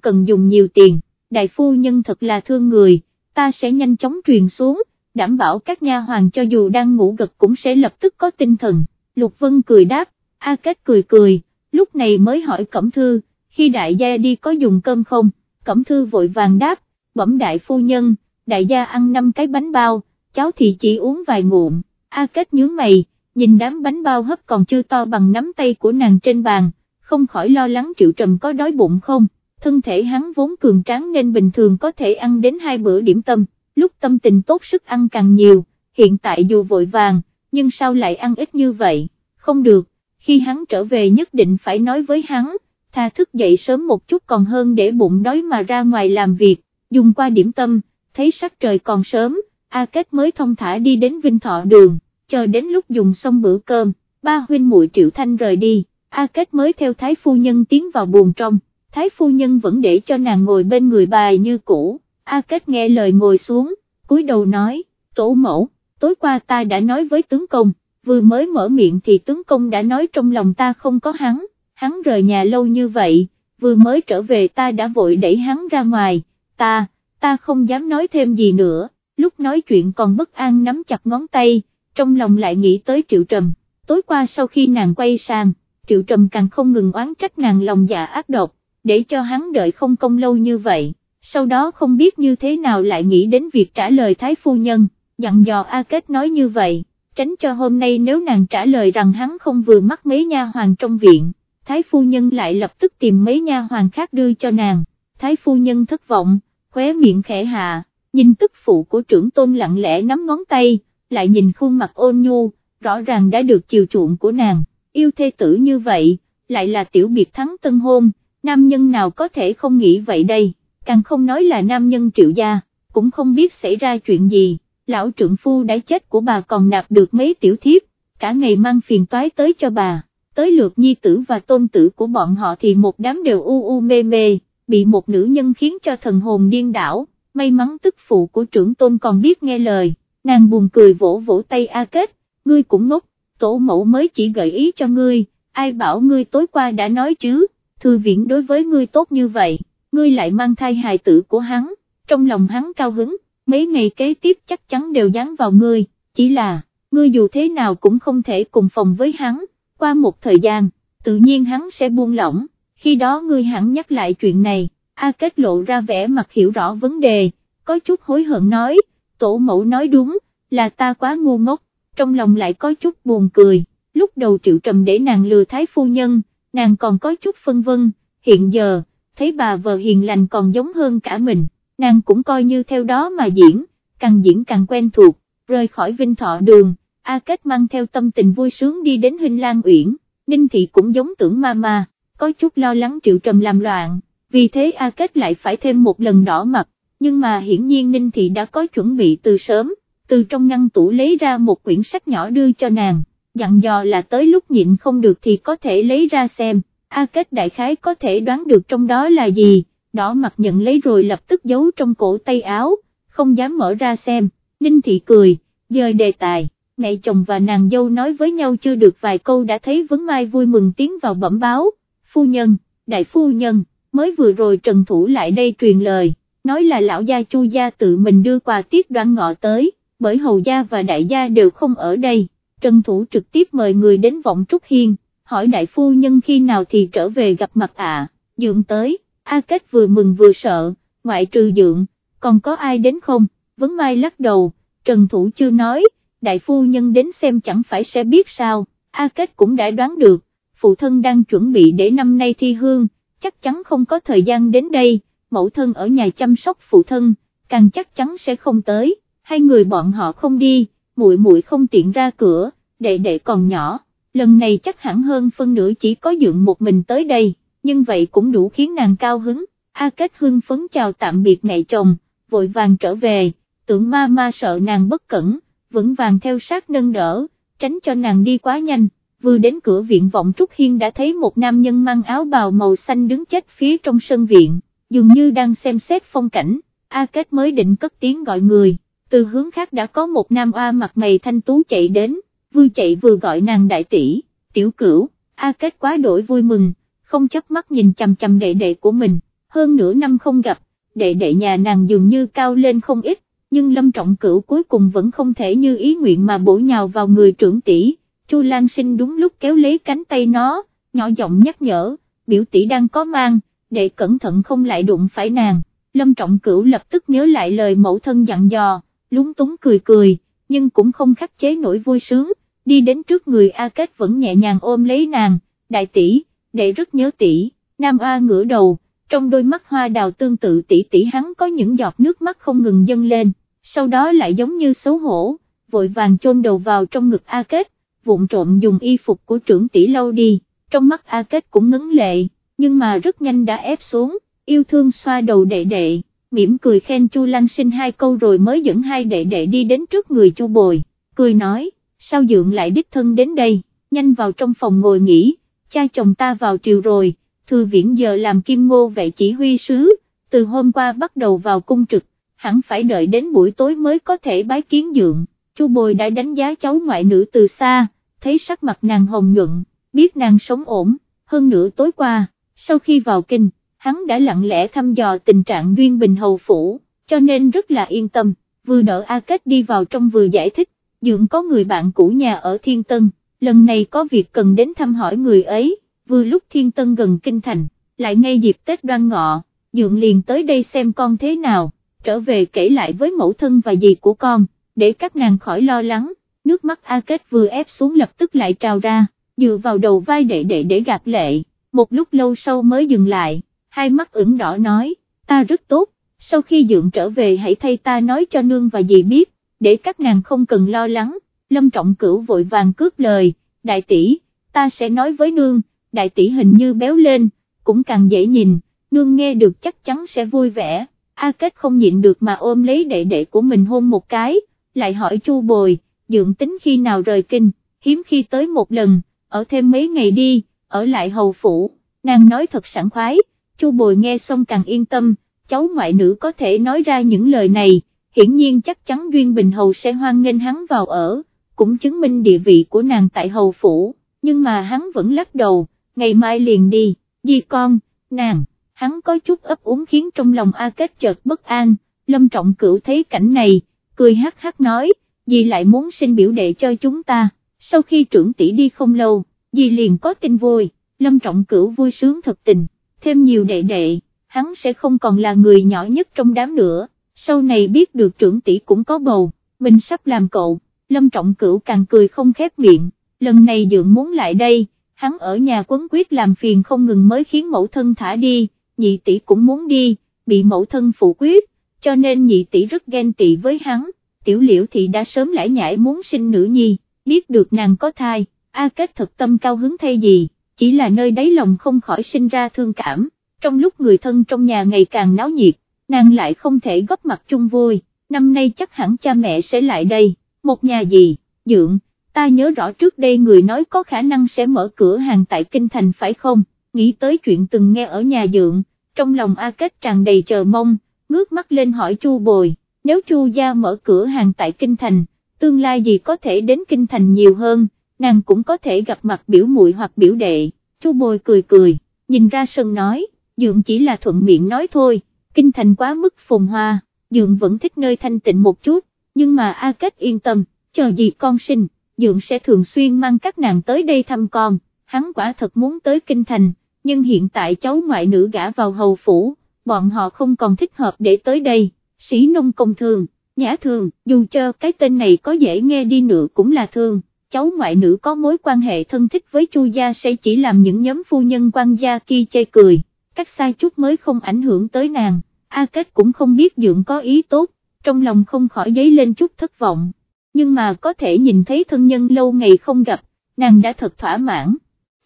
cần dùng nhiều tiền, đại phu nhân thật là thương người, ta sẽ nhanh chóng truyền xuống, đảm bảo các nha hoàng cho dù đang ngủ gật cũng sẽ lập tức có tinh thần, Lục Vân cười đáp, A Kết cười cười, lúc này mới hỏi Cẩm Thư, khi đại gia đi có dùng cơm không, Cẩm Thư vội vàng đáp, bẩm đại phu nhân, đại gia ăn 5 cái bánh bao, cháu thì chỉ uống vài ngụm, A Kết nhướng mày, nhìn đám bánh bao hấp còn chưa to bằng nắm tay của nàng trên bàn, không khỏi lo lắng Triệu Trầm có đói bụng không, thân thể hắn vốn cường tráng nên bình thường có thể ăn đến hai bữa điểm tâm, lúc tâm tình tốt sức ăn càng nhiều, hiện tại dù vội vàng, nhưng sao lại ăn ít như vậy, không được, khi hắn trở về nhất định phải nói với hắn, tha thức dậy sớm một chút còn hơn để bụng đói mà ra ngoài làm việc, dùng qua điểm tâm, thấy sắc trời còn sớm, A Kết mới thông thả đi đến Vinh Thọ đường, chờ đến lúc dùng xong bữa cơm, ba huynh muội Triệu Thanh rời đi, A Kết mới theo Thái Phu Nhân tiến vào buồng trong, Thái Phu Nhân vẫn để cho nàng ngồi bên người bà như cũ, A Kết nghe lời ngồi xuống, cúi đầu nói, tổ mẫu, tối qua ta đã nói với tướng công, vừa mới mở miệng thì tướng công đã nói trong lòng ta không có hắn, hắn rời nhà lâu như vậy, vừa mới trở về ta đã vội đẩy hắn ra ngoài, ta, ta không dám nói thêm gì nữa, lúc nói chuyện còn bất an nắm chặt ngón tay, trong lòng lại nghĩ tới Triệu Trầm, tối qua sau khi nàng quay sang, Triệu Trầm càng không ngừng oán trách nàng lòng dạ ác độc, để cho hắn đợi không công lâu như vậy, sau đó không biết như thế nào lại nghĩ đến việc trả lời Thái Phu Nhân, dặn dò A Kết nói như vậy, tránh cho hôm nay nếu nàng trả lời rằng hắn không vừa mắt mấy nha hoàng trong viện, Thái Phu Nhân lại lập tức tìm mấy nha hoàng khác đưa cho nàng, Thái Phu Nhân thất vọng, khóe miệng khẽ hạ, nhìn tức phụ của trưởng tôn lặng lẽ nắm ngón tay, lại nhìn khuôn mặt ôn nhu, rõ ràng đã được chiều chuộng của nàng, yêu thê tử như vậy, lại là tiểu biệt thắng tân hôn, nam nhân nào có thể không nghĩ vậy đây, càng không nói là nam nhân triệu gia, cũng không biết xảy ra chuyện gì, lão trưởng phu đã chết của bà còn nạp được mấy tiểu thiếp, cả ngày mang phiền toái tới cho bà, tới lượt nhi tử và tôn tử của bọn họ thì một đám đều u u mê mê, bị một nữ nhân khiến cho thần hồn điên đảo, may mắn tức phụ của trưởng tôn còn biết nghe lời, nàng buồn cười vỗ vỗ tay A Kết, ngươi cũng ngốc, tổ mẫu mới chỉ gợi ý cho ngươi, ai bảo ngươi tối qua đã nói chứ, thư viện đối với ngươi tốt như vậy, ngươi lại mang thai hài tử của hắn, trong lòng hắn cao hứng, mấy ngày kế tiếp chắc chắn đều dán vào ngươi, chỉ là, ngươi dù thế nào cũng không thể cùng phòng với hắn, qua một thời gian, tự nhiên hắn sẽ buông lỏng, khi đó ngươi hẳn nhắc lại chuyện này, A kết lộ ra vẻ mặt hiểu rõ vấn đề, có chút hối hận nói, tổ mẫu nói đúng, là ta quá ngu ngốc, trong lòng lại có chút buồn cười, lúc đầu triệu trầm để nàng lừa thái phu nhân, nàng còn có chút phân vân, hiện giờ, thấy bà vợ hiền lành còn giống hơn cả mình, nàng cũng coi như theo đó mà diễn, càng diễn càng quen thuộc, rời khỏi vinh thọ đường, A Kết mang theo tâm tình vui sướng đi đến Hình Lan Uyển, Ninh Thị cũng giống tưởng ma ma, có chút lo lắng triệu trầm làm loạn, vì thế A Kết lại phải thêm một lần đỏ mặt, nhưng mà hiển nhiên Ninh Thị đã có chuẩn bị từ sớm, từ trong ngăn tủ lấy ra một quyển sách nhỏ đưa cho nàng, dặn dò là tới lúc nhịn không được thì có thể lấy ra xem, A Kết đại khái có thể đoán được trong đó là gì, đỏ mặt nhận lấy rồi lập tức giấu trong cổ tay áo, không dám mở ra xem, Ninh Thị cười, dời đề tài, mẹ chồng và nàng dâu nói với nhau chưa được vài câu đã thấy Vấn Mai vui mừng tiến vào bẩm báo, phu nhân, đại phu nhân, mới vừa rồi Trần Thủ lại đây truyền lời, nói là lão gia chu gia tự mình đưa quà tiết đoan ngọ tới, bởi hầu gia và đại gia đều không ở đây, Trần Thủ trực tiếp mời người đến vọng Trúc Hiên, hỏi đại phu nhân khi nào thì trở về gặp mặt ạ, à, dượng tới, A Kết vừa mừng vừa sợ, ngoại trừ dượng, còn có ai đến không, vấn mai lắc đầu, Trần Thủ chưa nói, đại phu nhân đến xem chẳng phải sẽ biết sao, A Kết cũng đã đoán được, phụ thân đang chuẩn bị để năm nay thi hương, chắc chắn không có thời gian đến đây, mẫu thân ở nhà chăm sóc phụ thân, càng chắc chắn sẽ không tới, hai người bọn họ không đi, muội muội không tiện ra cửa, đệ đệ còn nhỏ, lần này chắc hẳn hơn phân nửa chỉ có dượng một mình tới đây, nhưng vậy cũng đủ khiến nàng cao hứng, A Kết hưng phấn chào tạm biệt mẹ chồng, vội vàng trở về, tưởng ma ma sợ nàng bất cẩn, vững vàng theo sát nâng đỡ, tránh cho nàng đi quá nhanh. Vừa đến cửa viện vọng Trúc Hiên đã thấy một nam nhân mang áo bào màu xanh đứng chết phía trong sân viện, dường như đang xem xét phong cảnh, A Kết mới định cất tiếng gọi người, từ hướng khác đã có một nam oa mặt mày thanh tú chạy đến, vừa chạy vừa gọi nàng đại tỷ, tiểu cửu, A Kết quá đổi vui mừng, không chấp mắt nhìn chằm chằm đệ đệ của mình, hơn nửa năm không gặp, đệ đệ nhà nàng dường như cao lên không ít, nhưng Lâm Trọng Cửu cuối cùng vẫn không thể như ý nguyện mà bổ nhào vào người trưởng tỷ, Chu Lan Sinh đúng lúc kéo lấy cánh tay nó, nhỏ giọng nhắc nhở, biểu tỷ đang có mang, để cẩn thận không lại đụng phải nàng, Lâm Trọng Cửu lập tức nhớ lại lời mẫu thân dặn dò, lúng túng cười cười, nhưng cũng không khắc chế nổi vui sướng, đi đến trước người A Kết vẫn nhẹ nhàng ôm lấy nàng, đại tỷ, đệ rất nhớ tỷ, Nam A ngửa đầu, trong đôi mắt hoa đào tương tự tỷ tỷ hắn có những giọt nước mắt không ngừng dâng lên, sau đó lại giống như xấu hổ, vội vàng chôn đầu vào trong ngực A Kết, vụn trộm dùng y phục của trưởng tỷ lâu đi, trong mắt A Kết cũng ngấn lệ, nhưng mà rất nhanh đã ép xuống, yêu thương xoa đầu đệ đệ, mỉm cười khen Chu Lăng Sinh hai câu rồi mới dẫn hai đệ đệ đi đến trước người Chu Bồi, cười nói, sao dượng lại đích thân đến đây, nhanh vào trong phòng ngồi nghỉ, cha chồng ta vào triều rồi, thư viễn giờ làm kim ngô vệ chỉ huy sứ, từ hôm qua bắt đầu vào cung trực, hẳn phải đợi đến buổi tối mới có thể bái kiến dượng, Chu Bồi đã đánh giá cháu ngoại nữ từ xa, thấy sắc mặt nàng hồng nhuận, biết nàng sống ổn, hơn nữa tối qua, sau khi vào kinh, hắn đã lặng lẽ thăm dò tình trạng Duyên Bình Hầu Phủ, cho nên rất là yên tâm, vừa đỡ A Kết đi vào trong vừa giải thích, dượng có người bạn cũ nhà ở Thiên Tân, lần này có việc cần đến thăm hỏi người ấy, vừa lúc Thiên Tân gần Kinh Thành, lại ngay dịp Tết đoan ngọ, dượng liền tới đây xem con thế nào, trở về kể lại với mẫu thân và dì của con, để các nàng khỏi lo lắng, nước mắt A Kết vừa ép xuống lập tức lại trào ra, dựa vào đầu vai đệ đệ để gạt lệ, một lúc lâu sau mới dừng lại, hai mắt ửng đỏ nói, ta rất tốt, sau khi dượng trở về hãy thay ta nói cho nương và dì biết, để các nàng không cần lo lắng, lâm trọng cửu vội vàng cướp lời, đại tỷ, ta sẽ nói với nương, đại tỷ hình như béo lên, cũng càng dễ nhìn, nương nghe được chắc chắn sẽ vui vẻ, A Kết không nhịn được mà ôm lấy đệ đệ của mình hôn một cái, lại hỏi chu bồi, dưỡng tính khi nào rời kinh, hiếm khi tới một lần, ở thêm mấy ngày đi, ở lại hầu phủ, nàng nói thật sảng khoái, chu bồi nghe xong càng yên tâm, cháu ngoại nữ có thể nói ra những lời này, hiển nhiên chắc chắn Duyên Bình Hầu sẽ hoan nghênh hắn vào ở, cũng chứng minh địa vị của nàng tại hầu phủ, nhưng mà hắn vẫn lắc đầu, ngày mai liền đi, di con, nàng, hắn có chút ấp úng khiến trong lòng A Kết chợt bất an, lâm trọng cửu thấy cảnh này, cười hắc hắc nói, dì lại muốn sinh biểu đệ cho chúng ta, sau khi trưởng tỷ đi không lâu, dì liền có tin vui, lâm trọng cửu vui sướng thật tình, thêm nhiều đệ đệ, hắn sẽ không còn là người nhỏ nhất trong đám nữa, sau này biết được trưởng tỷ cũng có bầu, mình sắp làm cậu, lâm trọng cửu càng cười không khép miệng, lần này dượng muốn lại đây, hắn ở nhà quấn quyết làm phiền không ngừng mới khiến mẫu thân thả đi, nhị tỷ cũng muốn đi, bị mẫu thân phụ quyết, cho nên nhị tỷ rất ghen tị với hắn, tiểu liễu thị đã sớm lải nhải muốn sinh nữ nhi, biết được nàng có thai, A Kết thật tâm cao hứng thay gì, chỉ là nơi đáy lòng không khỏi sinh ra thương cảm, trong lúc người thân trong nhà ngày càng náo nhiệt, nàng lại không thể góp mặt chung vui, năm nay chắc hẳn cha mẹ sẽ lại đây, một nhà gì, dượng, ta nhớ rõ trước đây người nói có khả năng sẽ mở cửa hàng tại Kinh Thành phải không, nghĩ tới chuyện từng nghe ở nhà dượng, trong lòng A Kết tràn đầy chờ mong, ngước mắt lên hỏi Chu Bồi, nếu Chu gia mở cửa hàng tại Kinh Thành, tương lai gì có thể đến Kinh Thành nhiều hơn, nàng cũng có thể gặp mặt biểu muội hoặc biểu đệ, Chu Bồi cười cười, nhìn ra sân nói, dượng chỉ là thuận miệng nói thôi, Kinh Thành quá mức phồn hoa, dượng vẫn thích nơi thanh tịnh một chút, nhưng mà A Kết yên tâm, chờ gì con sinh, dượng sẽ thường xuyên mang các nàng tới đây thăm con, hắn quả thật muốn tới Kinh Thành, nhưng hiện tại cháu ngoại nữ gả vào hầu phủ, bọn họ không còn thích hợp để tới đây, sĩ nông công thường, nhã thường, dù cho cái tên này có dễ nghe đi nữa cũng là thường. cháu ngoại nữ có mối quan hệ thân thích với chu gia sẽ chỉ làm những nhóm phu nhân quan gia kia chê cười, cách xa chút mới không ảnh hưởng tới nàng, A Kết cũng không biết dưỡng có ý tốt, trong lòng không khỏi dấy lên chút thất vọng, nhưng mà có thể nhìn thấy thân nhân lâu ngày không gặp, nàng đã thật thỏa mãn.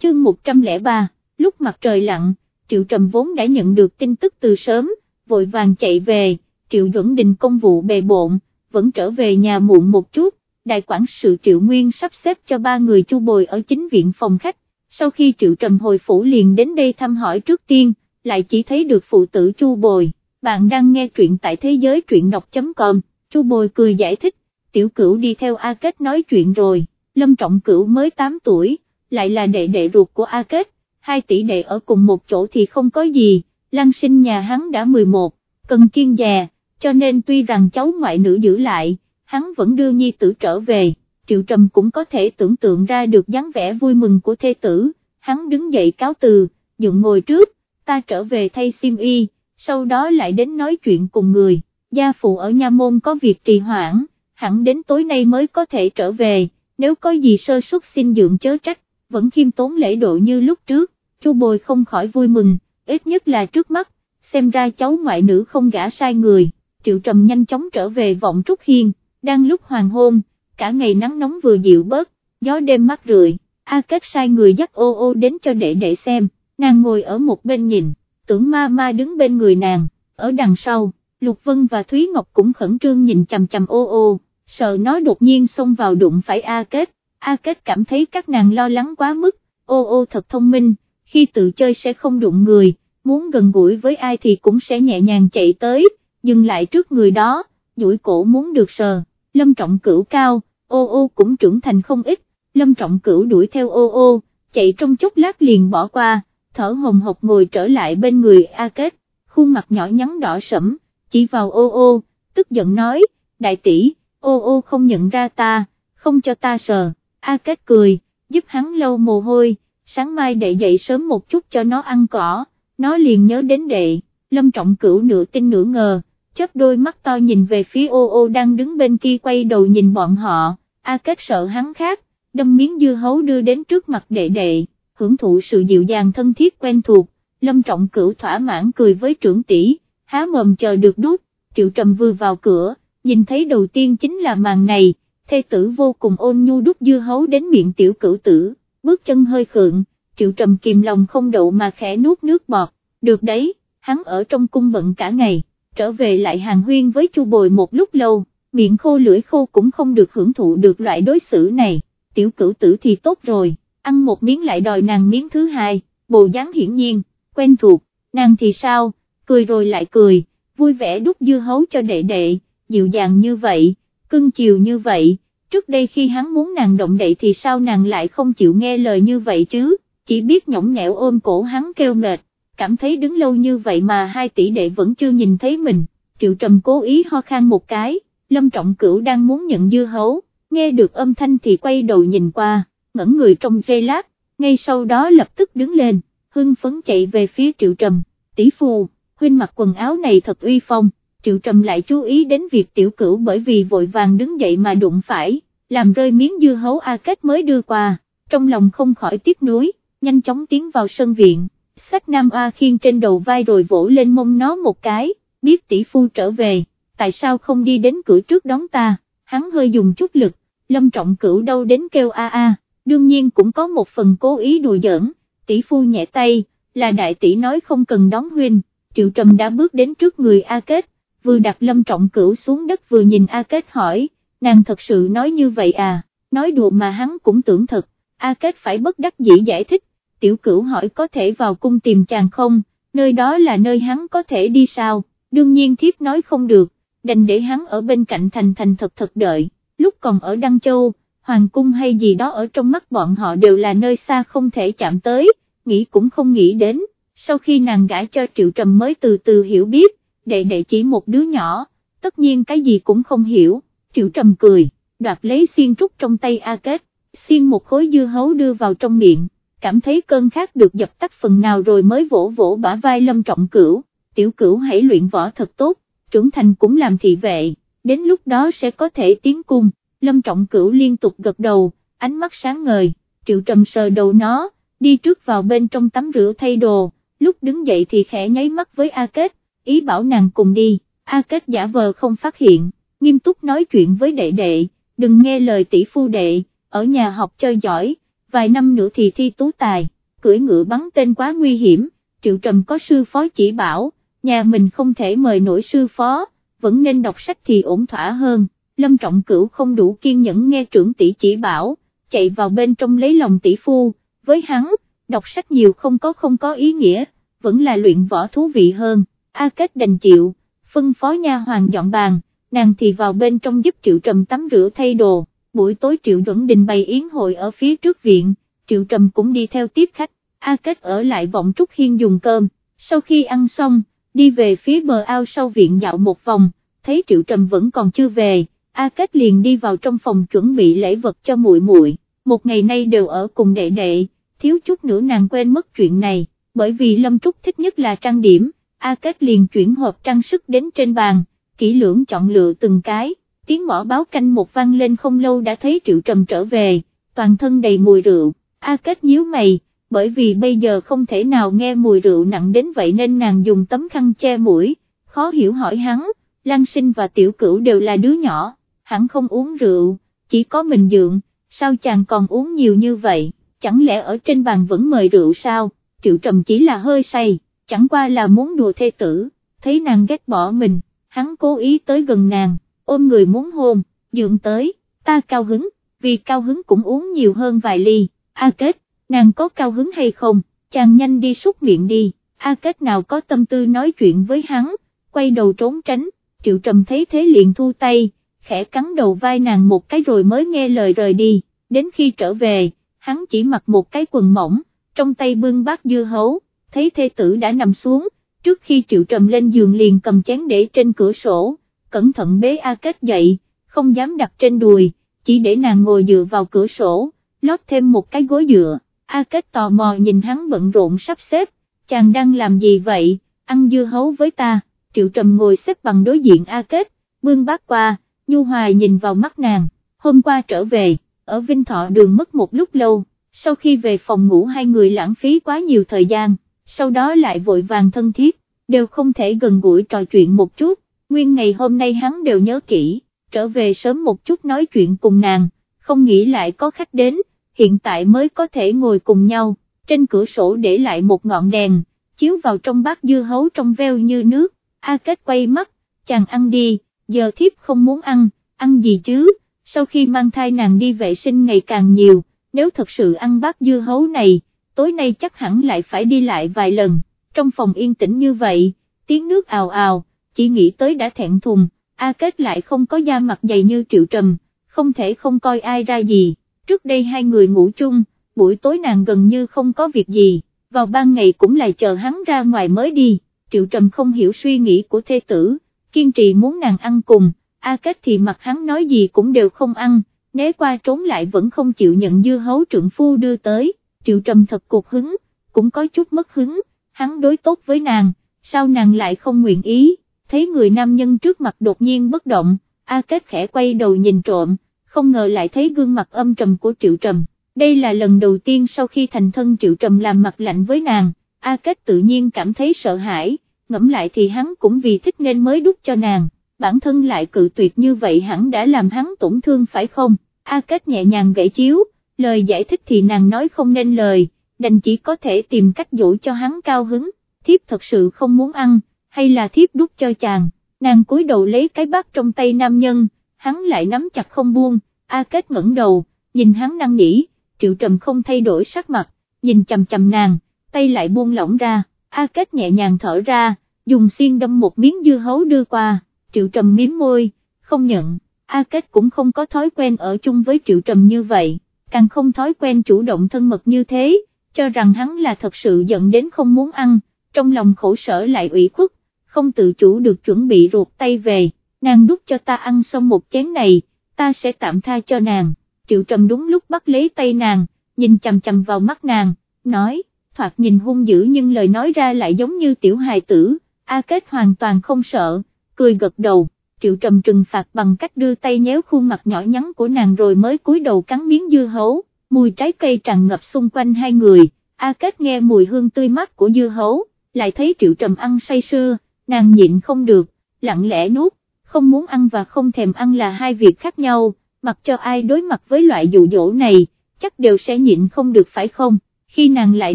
Chương 103, lúc mặt trời lặn, Triệu Trầm vốn đã nhận được tin tức từ sớm, vội vàng chạy về, Triệu Duẩn Đình công vụ bề bộn, vẫn trở về nhà muộn một chút, đại quản sự Triệu Nguyên sắp xếp cho ba người chu bồi ở chính viện phòng khách, sau khi Triệu Trầm hồi phủ liền đến đây thăm hỏi trước tiên, lại chỉ thấy được phụ tử chu bồi, bạn đang nghe truyện tại thế giới truyện đọc.com, chu bồi cười giải thích, tiểu cửu đi theo A Kết nói chuyện rồi, Lâm Trọng Cửu mới 8 tuổi, lại là đệ đệ ruột của A Kết, hai tỷ đệ ở cùng một chỗ thì không có gì, lăng sinh nhà hắn đã 11, cần kiên già, cho nên tuy rằng cháu ngoại nữ giữ lại, hắn vẫn đưa nhi tử trở về, triệu trầm cũng có thể tưởng tượng ra được dáng vẻ vui mừng của thê tử, hắn đứng dậy cáo từ, dựng ngồi trước, ta trở về thay sim y, sau đó lại đến nói chuyện cùng người, gia phụ ở nha môn có việc trì hoãn, hẳn đến tối nay mới có thể trở về, nếu có gì sơ suất xin dưỡng chớ trách, vẫn khiêm tốn lễ độ như lúc trước, chu bồi không khỏi vui mừng, ít nhất là trước mắt, xem ra cháu ngoại nữ không gả sai người, triệu trầm nhanh chóng trở về vọng trúc hiên, đang lúc hoàng hôn, cả ngày nắng nóng vừa dịu bớt, gió đêm mát rượi, A Kết sai người dắt ô ô đến cho đệ đệ xem, nàng ngồi ở một bên nhìn, tưởng ma ma đứng bên người nàng, ở đằng sau, Lục Vân và Thúy Ngọc cũng khẩn trương nhìn chằm chằm ô ô, sợ nó đột nhiên xông vào đụng phải A Kết, A Kết cảm thấy các nàng lo lắng quá mức, ô ô thật thông minh, khi tự chơi sẽ không đụng người, muốn gần gũi với ai thì cũng sẽ nhẹ nhàng chạy tới, dừng lại trước người đó, duỗi cổ muốn được sờ, lâm trọng cửu cao, ô ô cũng trưởng thành không ít, lâm trọng cửu đuổi theo ô ô, chạy trong chốc lát liền bỏ qua, thở hồng hộc ngồi trở lại bên người A Kết, khuôn mặt nhỏ nhắn đỏ sẫm, chỉ vào ô ô, tức giận nói, đại tỷ, ô ô không nhận ra ta, không cho ta sờ, A Kết cười, giúp hắn lâu mồ hôi, sáng mai đệ dậy sớm một chút cho nó ăn cỏ, nó liền nhớ đến đệ, lâm trọng cửu nửa tin nửa ngờ, chớp đôi mắt to nhìn về phía ô ô đang đứng bên kia quay đầu nhìn bọn họ, A Kết sợ hắn khác, đâm miếng dưa hấu đưa đến trước mặt đệ đệ, hưởng thụ sự dịu dàng thân thiết quen thuộc, lâm trọng cửu thỏa mãn cười với trưởng tỷ, há mồm chờ được đút, triệu trầm vừa vào cửa, nhìn thấy đầu tiên chính là màn này, thê tử vô cùng ôn nhu đút dưa hấu đến miệng tiểu cửu tử, bước chân hơi khượng, triệu trầm kìm lòng không đậu mà khẽ nuốt nước bọt, được đấy, hắn ở trong cung bận cả ngày, trở về lại hàng huyên với chu bồi một lúc lâu, miệng khô lưỡi khô cũng không được hưởng thụ được loại đối xử này, tiểu cửu tử thì tốt rồi, ăn một miếng lại đòi nàng miếng thứ hai, bồ dáng hiển nhiên, quen thuộc, nàng thì sao, cười rồi lại cười, vui vẻ đút dưa hấu cho đệ đệ, dịu dàng như vậy, cưng chiều như vậy, trước đây khi hắn muốn nàng động đậy thì sao nàng lại không chịu nghe lời như vậy chứ, chỉ biết nhõng nhẽo ôm cổ hắn kêu mệt, cảm thấy đứng lâu như vậy mà hai tỷ đệ vẫn chưa nhìn thấy mình, triệu trầm cố ý ho khan một cái, lâm trọng cửu đang muốn nhận dưa hấu, nghe được âm thanh thì quay đầu nhìn qua, ngẩn người trong giây lát, ngay sau đó lập tức đứng lên, hưng phấn chạy về phía triệu trầm, tỷ phù, huynh mặc quần áo này thật uy phong, triệu trầm lại chú ý đến việc tiểu cửu bởi vì vội vàng đứng dậy mà đụng phải, làm rơi miếng dưa hấu A Kết mới đưa qua, trong lòng không khỏi tiếc nuối, nhanh chóng tiến vào sân viện, sách Nam A khiên trên đầu vai rồi vỗ lên mông nó một cái, biết tỷ phu trở về, tại sao không đi đến cửa trước đón ta, hắn hơi dùng chút lực, lâm trọng cửu đâu đến kêu a a, đương nhiên cũng có một phần cố ý đùa giỡn, tỷ phu nhẹ tay, là đại tỷ nói không cần đón huynh, triệu trầm đã bước đến trước người A Kết, vừa đặt lâm trọng cửu xuống đất vừa nhìn A Kết hỏi, nàng thật sự nói như vậy à, nói đùa mà hắn cũng tưởng thật, A Kết phải bất đắc dĩ giải thích, tiểu cửu hỏi có thể vào cung tìm chàng không, nơi đó là nơi hắn có thể đi sao, đương nhiên thiếp nói không được, đành để hắn ở bên cạnh thành thành thật thật đợi, lúc còn ở Đăng Châu, Hoàng cung hay gì đó ở trong mắt bọn họ đều là nơi xa không thể chạm tới, nghĩ cũng không nghĩ đến, sau khi nàng gãi cho Triệu Trầm mới từ từ hiểu biết, đệ đệ chỉ một đứa nhỏ, tất nhiên cái gì cũng không hiểu, Triệu Trầm cười, đoạt lấy xiên trúc trong tay A Kết, xiên một khối dưa hấu đưa vào trong miệng, cảm thấy cơn khát được dập tắt phần nào rồi mới vỗ vỗ bả vai lâm trọng cửu, tiểu cửu hãy luyện võ thật tốt, trưởng thành cũng làm thị vệ, đến lúc đó sẽ có thể tiến cung, lâm trọng cửu liên tục gật đầu, ánh mắt sáng ngời, triệu trầm sờ đầu nó, đi trước vào bên trong tắm rửa thay đồ, lúc đứng dậy thì khẽ nháy mắt với A Kết, ý bảo nàng cùng đi, A Kết giả vờ không phát hiện, nghiêm túc nói chuyện với đệ đệ, đừng nghe lời tỷ phu đệ, ở nhà học chơi giỏi, vài năm nữa thì thi tú tài, cưỡi ngựa bắn tên quá nguy hiểm, triệu trầm có sư phó chỉ bảo, nhà mình không thể mời nổi sư phó, vẫn nên đọc sách thì ổn thỏa hơn, lâm trọng cửu không đủ kiên nhẫn nghe trưởng tỷ chỉ bảo, chạy vào bên trong lấy lòng tỷ phu, với hắn, đọc sách nhiều không có không có ý nghĩa, vẫn là luyện võ thú vị hơn, A Kết đành chịu, phân phó nha hoàng dọn bàn, nàng thì vào bên trong giúp Triệu Trầm tắm rửa thay đồ, buổi tối Triệu Duẩn Đình bày yến hội ở phía trước viện, Triệu Trầm cũng đi theo tiếp khách, A Kết ở lại vọng Trúc Hiên dùng cơm, sau khi ăn xong, đi về phía bờ ao sau viện dạo một vòng, thấy Triệu Trầm vẫn còn chưa về, A Kết liền đi vào trong phòng chuẩn bị lễ vật cho muội muội. một ngày nay đều ở cùng đệ đệ, thiếu chút nữa nàng quên mất chuyện này, bởi vì Lâm Trúc thích nhất là trang điểm, A Kết liền chuyển hộp trang sức đến trên bàn, kỹ lưỡng chọn lựa từng cái, tiếng mỏ báo canh một vang lên không lâu đã thấy Triệu Trầm trở về, toàn thân đầy mùi rượu, A Kết nhíu mày, bởi vì bây giờ không thể nào nghe mùi rượu nặng đến vậy nên nàng dùng tấm khăn che mũi, khó hiểu hỏi hắn, Lan Sinh và Tiểu Cửu đều là đứa nhỏ, hắn không uống rượu, chỉ có mình dượng, sao chàng còn uống nhiều như vậy, chẳng lẽ ở trên bàn vẫn mời rượu sao, Triệu Trầm chỉ là hơi say, chẳng qua là muốn đùa thê tử, thấy nàng ghét bỏ mình, hắn cố ý tới gần nàng, ôm người muốn hôn, dượng tới, ta cao hứng, vì cao hứng cũng uống nhiều hơn vài ly, A Kết, nàng có cao hứng hay không, chàng nhanh đi xúc miệng đi, A Kết nào có tâm tư nói chuyện với hắn, quay đầu trốn tránh, Triệu Trầm thấy thế liền thu tay, khẽ cắn đầu vai nàng một cái rồi mới nghe lời rời đi, đến khi trở về, hắn chỉ mặc một cái quần mỏng, trong tay bưng bát dưa hấu, thấy thê tử đã nằm xuống, trước khi Triệu Trầm lên giường liền cầm chén để trên cửa sổ, cẩn thận bế A Kết dậy, không dám đặt trên đùi, chỉ để nàng ngồi dựa vào cửa sổ, lót thêm một cái gối dựa, A Kết tò mò nhìn hắn bận rộn sắp xếp, chàng đang làm gì vậy, ăn dưa hấu với ta, Triệu Trầm ngồi xếp bằng đối diện A Kết, bương bát qua, Nhu Hoài nhìn vào mắt nàng, hôm qua trở về, ở Vinh Thọ đường mất một lúc lâu, sau khi về phòng ngủ hai người lãng phí quá nhiều thời gian, sau đó lại vội vàng thân thiết, đều không thể gần gũi trò chuyện một chút, nguyên ngày hôm nay hắn đều nhớ kỹ, trở về sớm một chút nói chuyện cùng nàng, không nghĩ lại có khách đến, hiện tại mới có thể ngồi cùng nhau, trên cửa sổ để lại một ngọn đèn, chiếu vào trong bát dưa hấu trong veo như nước, A Kết quay mắt, chàng ăn đi, giờ thiếp không muốn ăn, ăn gì chứ, sau khi mang thai nàng đi vệ sinh ngày càng nhiều, nếu thật sự ăn bát dưa hấu này, tối nay chắc hẳn lại phải đi lại vài lần, trong phòng yên tĩnh như vậy, tiếng nước ào ào, chỉ nghĩ tới đã thẹn thùng, A Kết lại không có da mặt dày như triệu trầm, không thể không coi ai ra gì, trước đây hai người ngủ chung, buổi tối nàng gần như không có việc gì, vào ban ngày cũng lại chờ hắn ra ngoài mới đi, triệu trầm không hiểu suy nghĩ của thê tử, kiên trì muốn nàng ăn cùng, A Kết thì mặt hắn nói gì cũng đều không ăn, né qua trốn lại vẫn không chịu nhận dưa hấu trượng phu đưa tới, triệu trầm thật cục hứng, cũng có chút mất hứng, hắn đối tốt với nàng, sao nàng lại không nguyện ý, thấy người nam nhân trước mặt đột nhiên bất động, A Kết khẽ quay đầu nhìn trộm, không ngờ lại thấy gương mặt âm trầm của triệu trầm, đây là lần đầu tiên sau khi thành thân triệu trầm làm mặt lạnh với nàng, A Kết tự nhiên cảm thấy sợ hãi, ngẫm lại thì hắn cũng vì thích nên mới đút cho nàng, bản thân lại cự tuyệt như vậy hẳn đã làm hắn tổn thương phải không, A Kết nhẹ nhàng gãy chiếu, lời giải thích thì nàng nói không nên lời, đành chỉ có thể tìm cách dỗ cho hắn cao hứng, thiếp thật sự không muốn ăn, hay là thiếp đút cho chàng, nàng cúi đầu lấy cái bát trong tay nam nhân, hắn lại nắm chặt không buông, A Kết ngẩng đầu, nhìn hắn năng nỉ, triệu trầm không thay đổi sắc mặt, nhìn chầm chầm nàng, tay lại buông lỏng ra, A Kết nhẹ nhàng thở ra, dùng xiên đâm một miếng dưa hấu đưa qua, triệu trầm miếm môi, không nhận, A Kết cũng không có thói quen ở chung với triệu trầm như vậy, càng không thói quen chủ động thân mật như thế, cho rằng hắn là thật sự giận đến không muốn ăn, trong lòng khổ sở lại ủy khuất, không tự chủ được chuẩn bị ruột tay về, nàng đút cho ta ăn xong một chén này, ta sẽ tạm tha cho nàng, triệu trầm đúng lúc bắt lấy tay nàng, nhìn chầm chầm vào mắt nàng, nói, thoạt nhìn hung dữ nhưng lời nói ra lại giống như tiểu hài tử, A Kết hoàn toàn không sợ, cười gật đầu, triệu trầm trừng phạt bằng cách đưa tay nhéo khuôn mặt nhỏ nhắn của nàng rồi mới cúi đầu cắn miếng dưa hấu, mùi trái cây tràn ngập xung quanh hai người, A Kết nghe mùi hương tươi mát của dưa hấu, lại thấy triệu trầm ăn say sưa, nàng nhịn không được, lặng lẽ nuốt, không muốn ăn và không thèm ăn là hai việc khác nhau, mặc cho ai đối mặt với loại dụ dỗ này, chắc đều sẽ nhịn không được phải không, khi nàng lại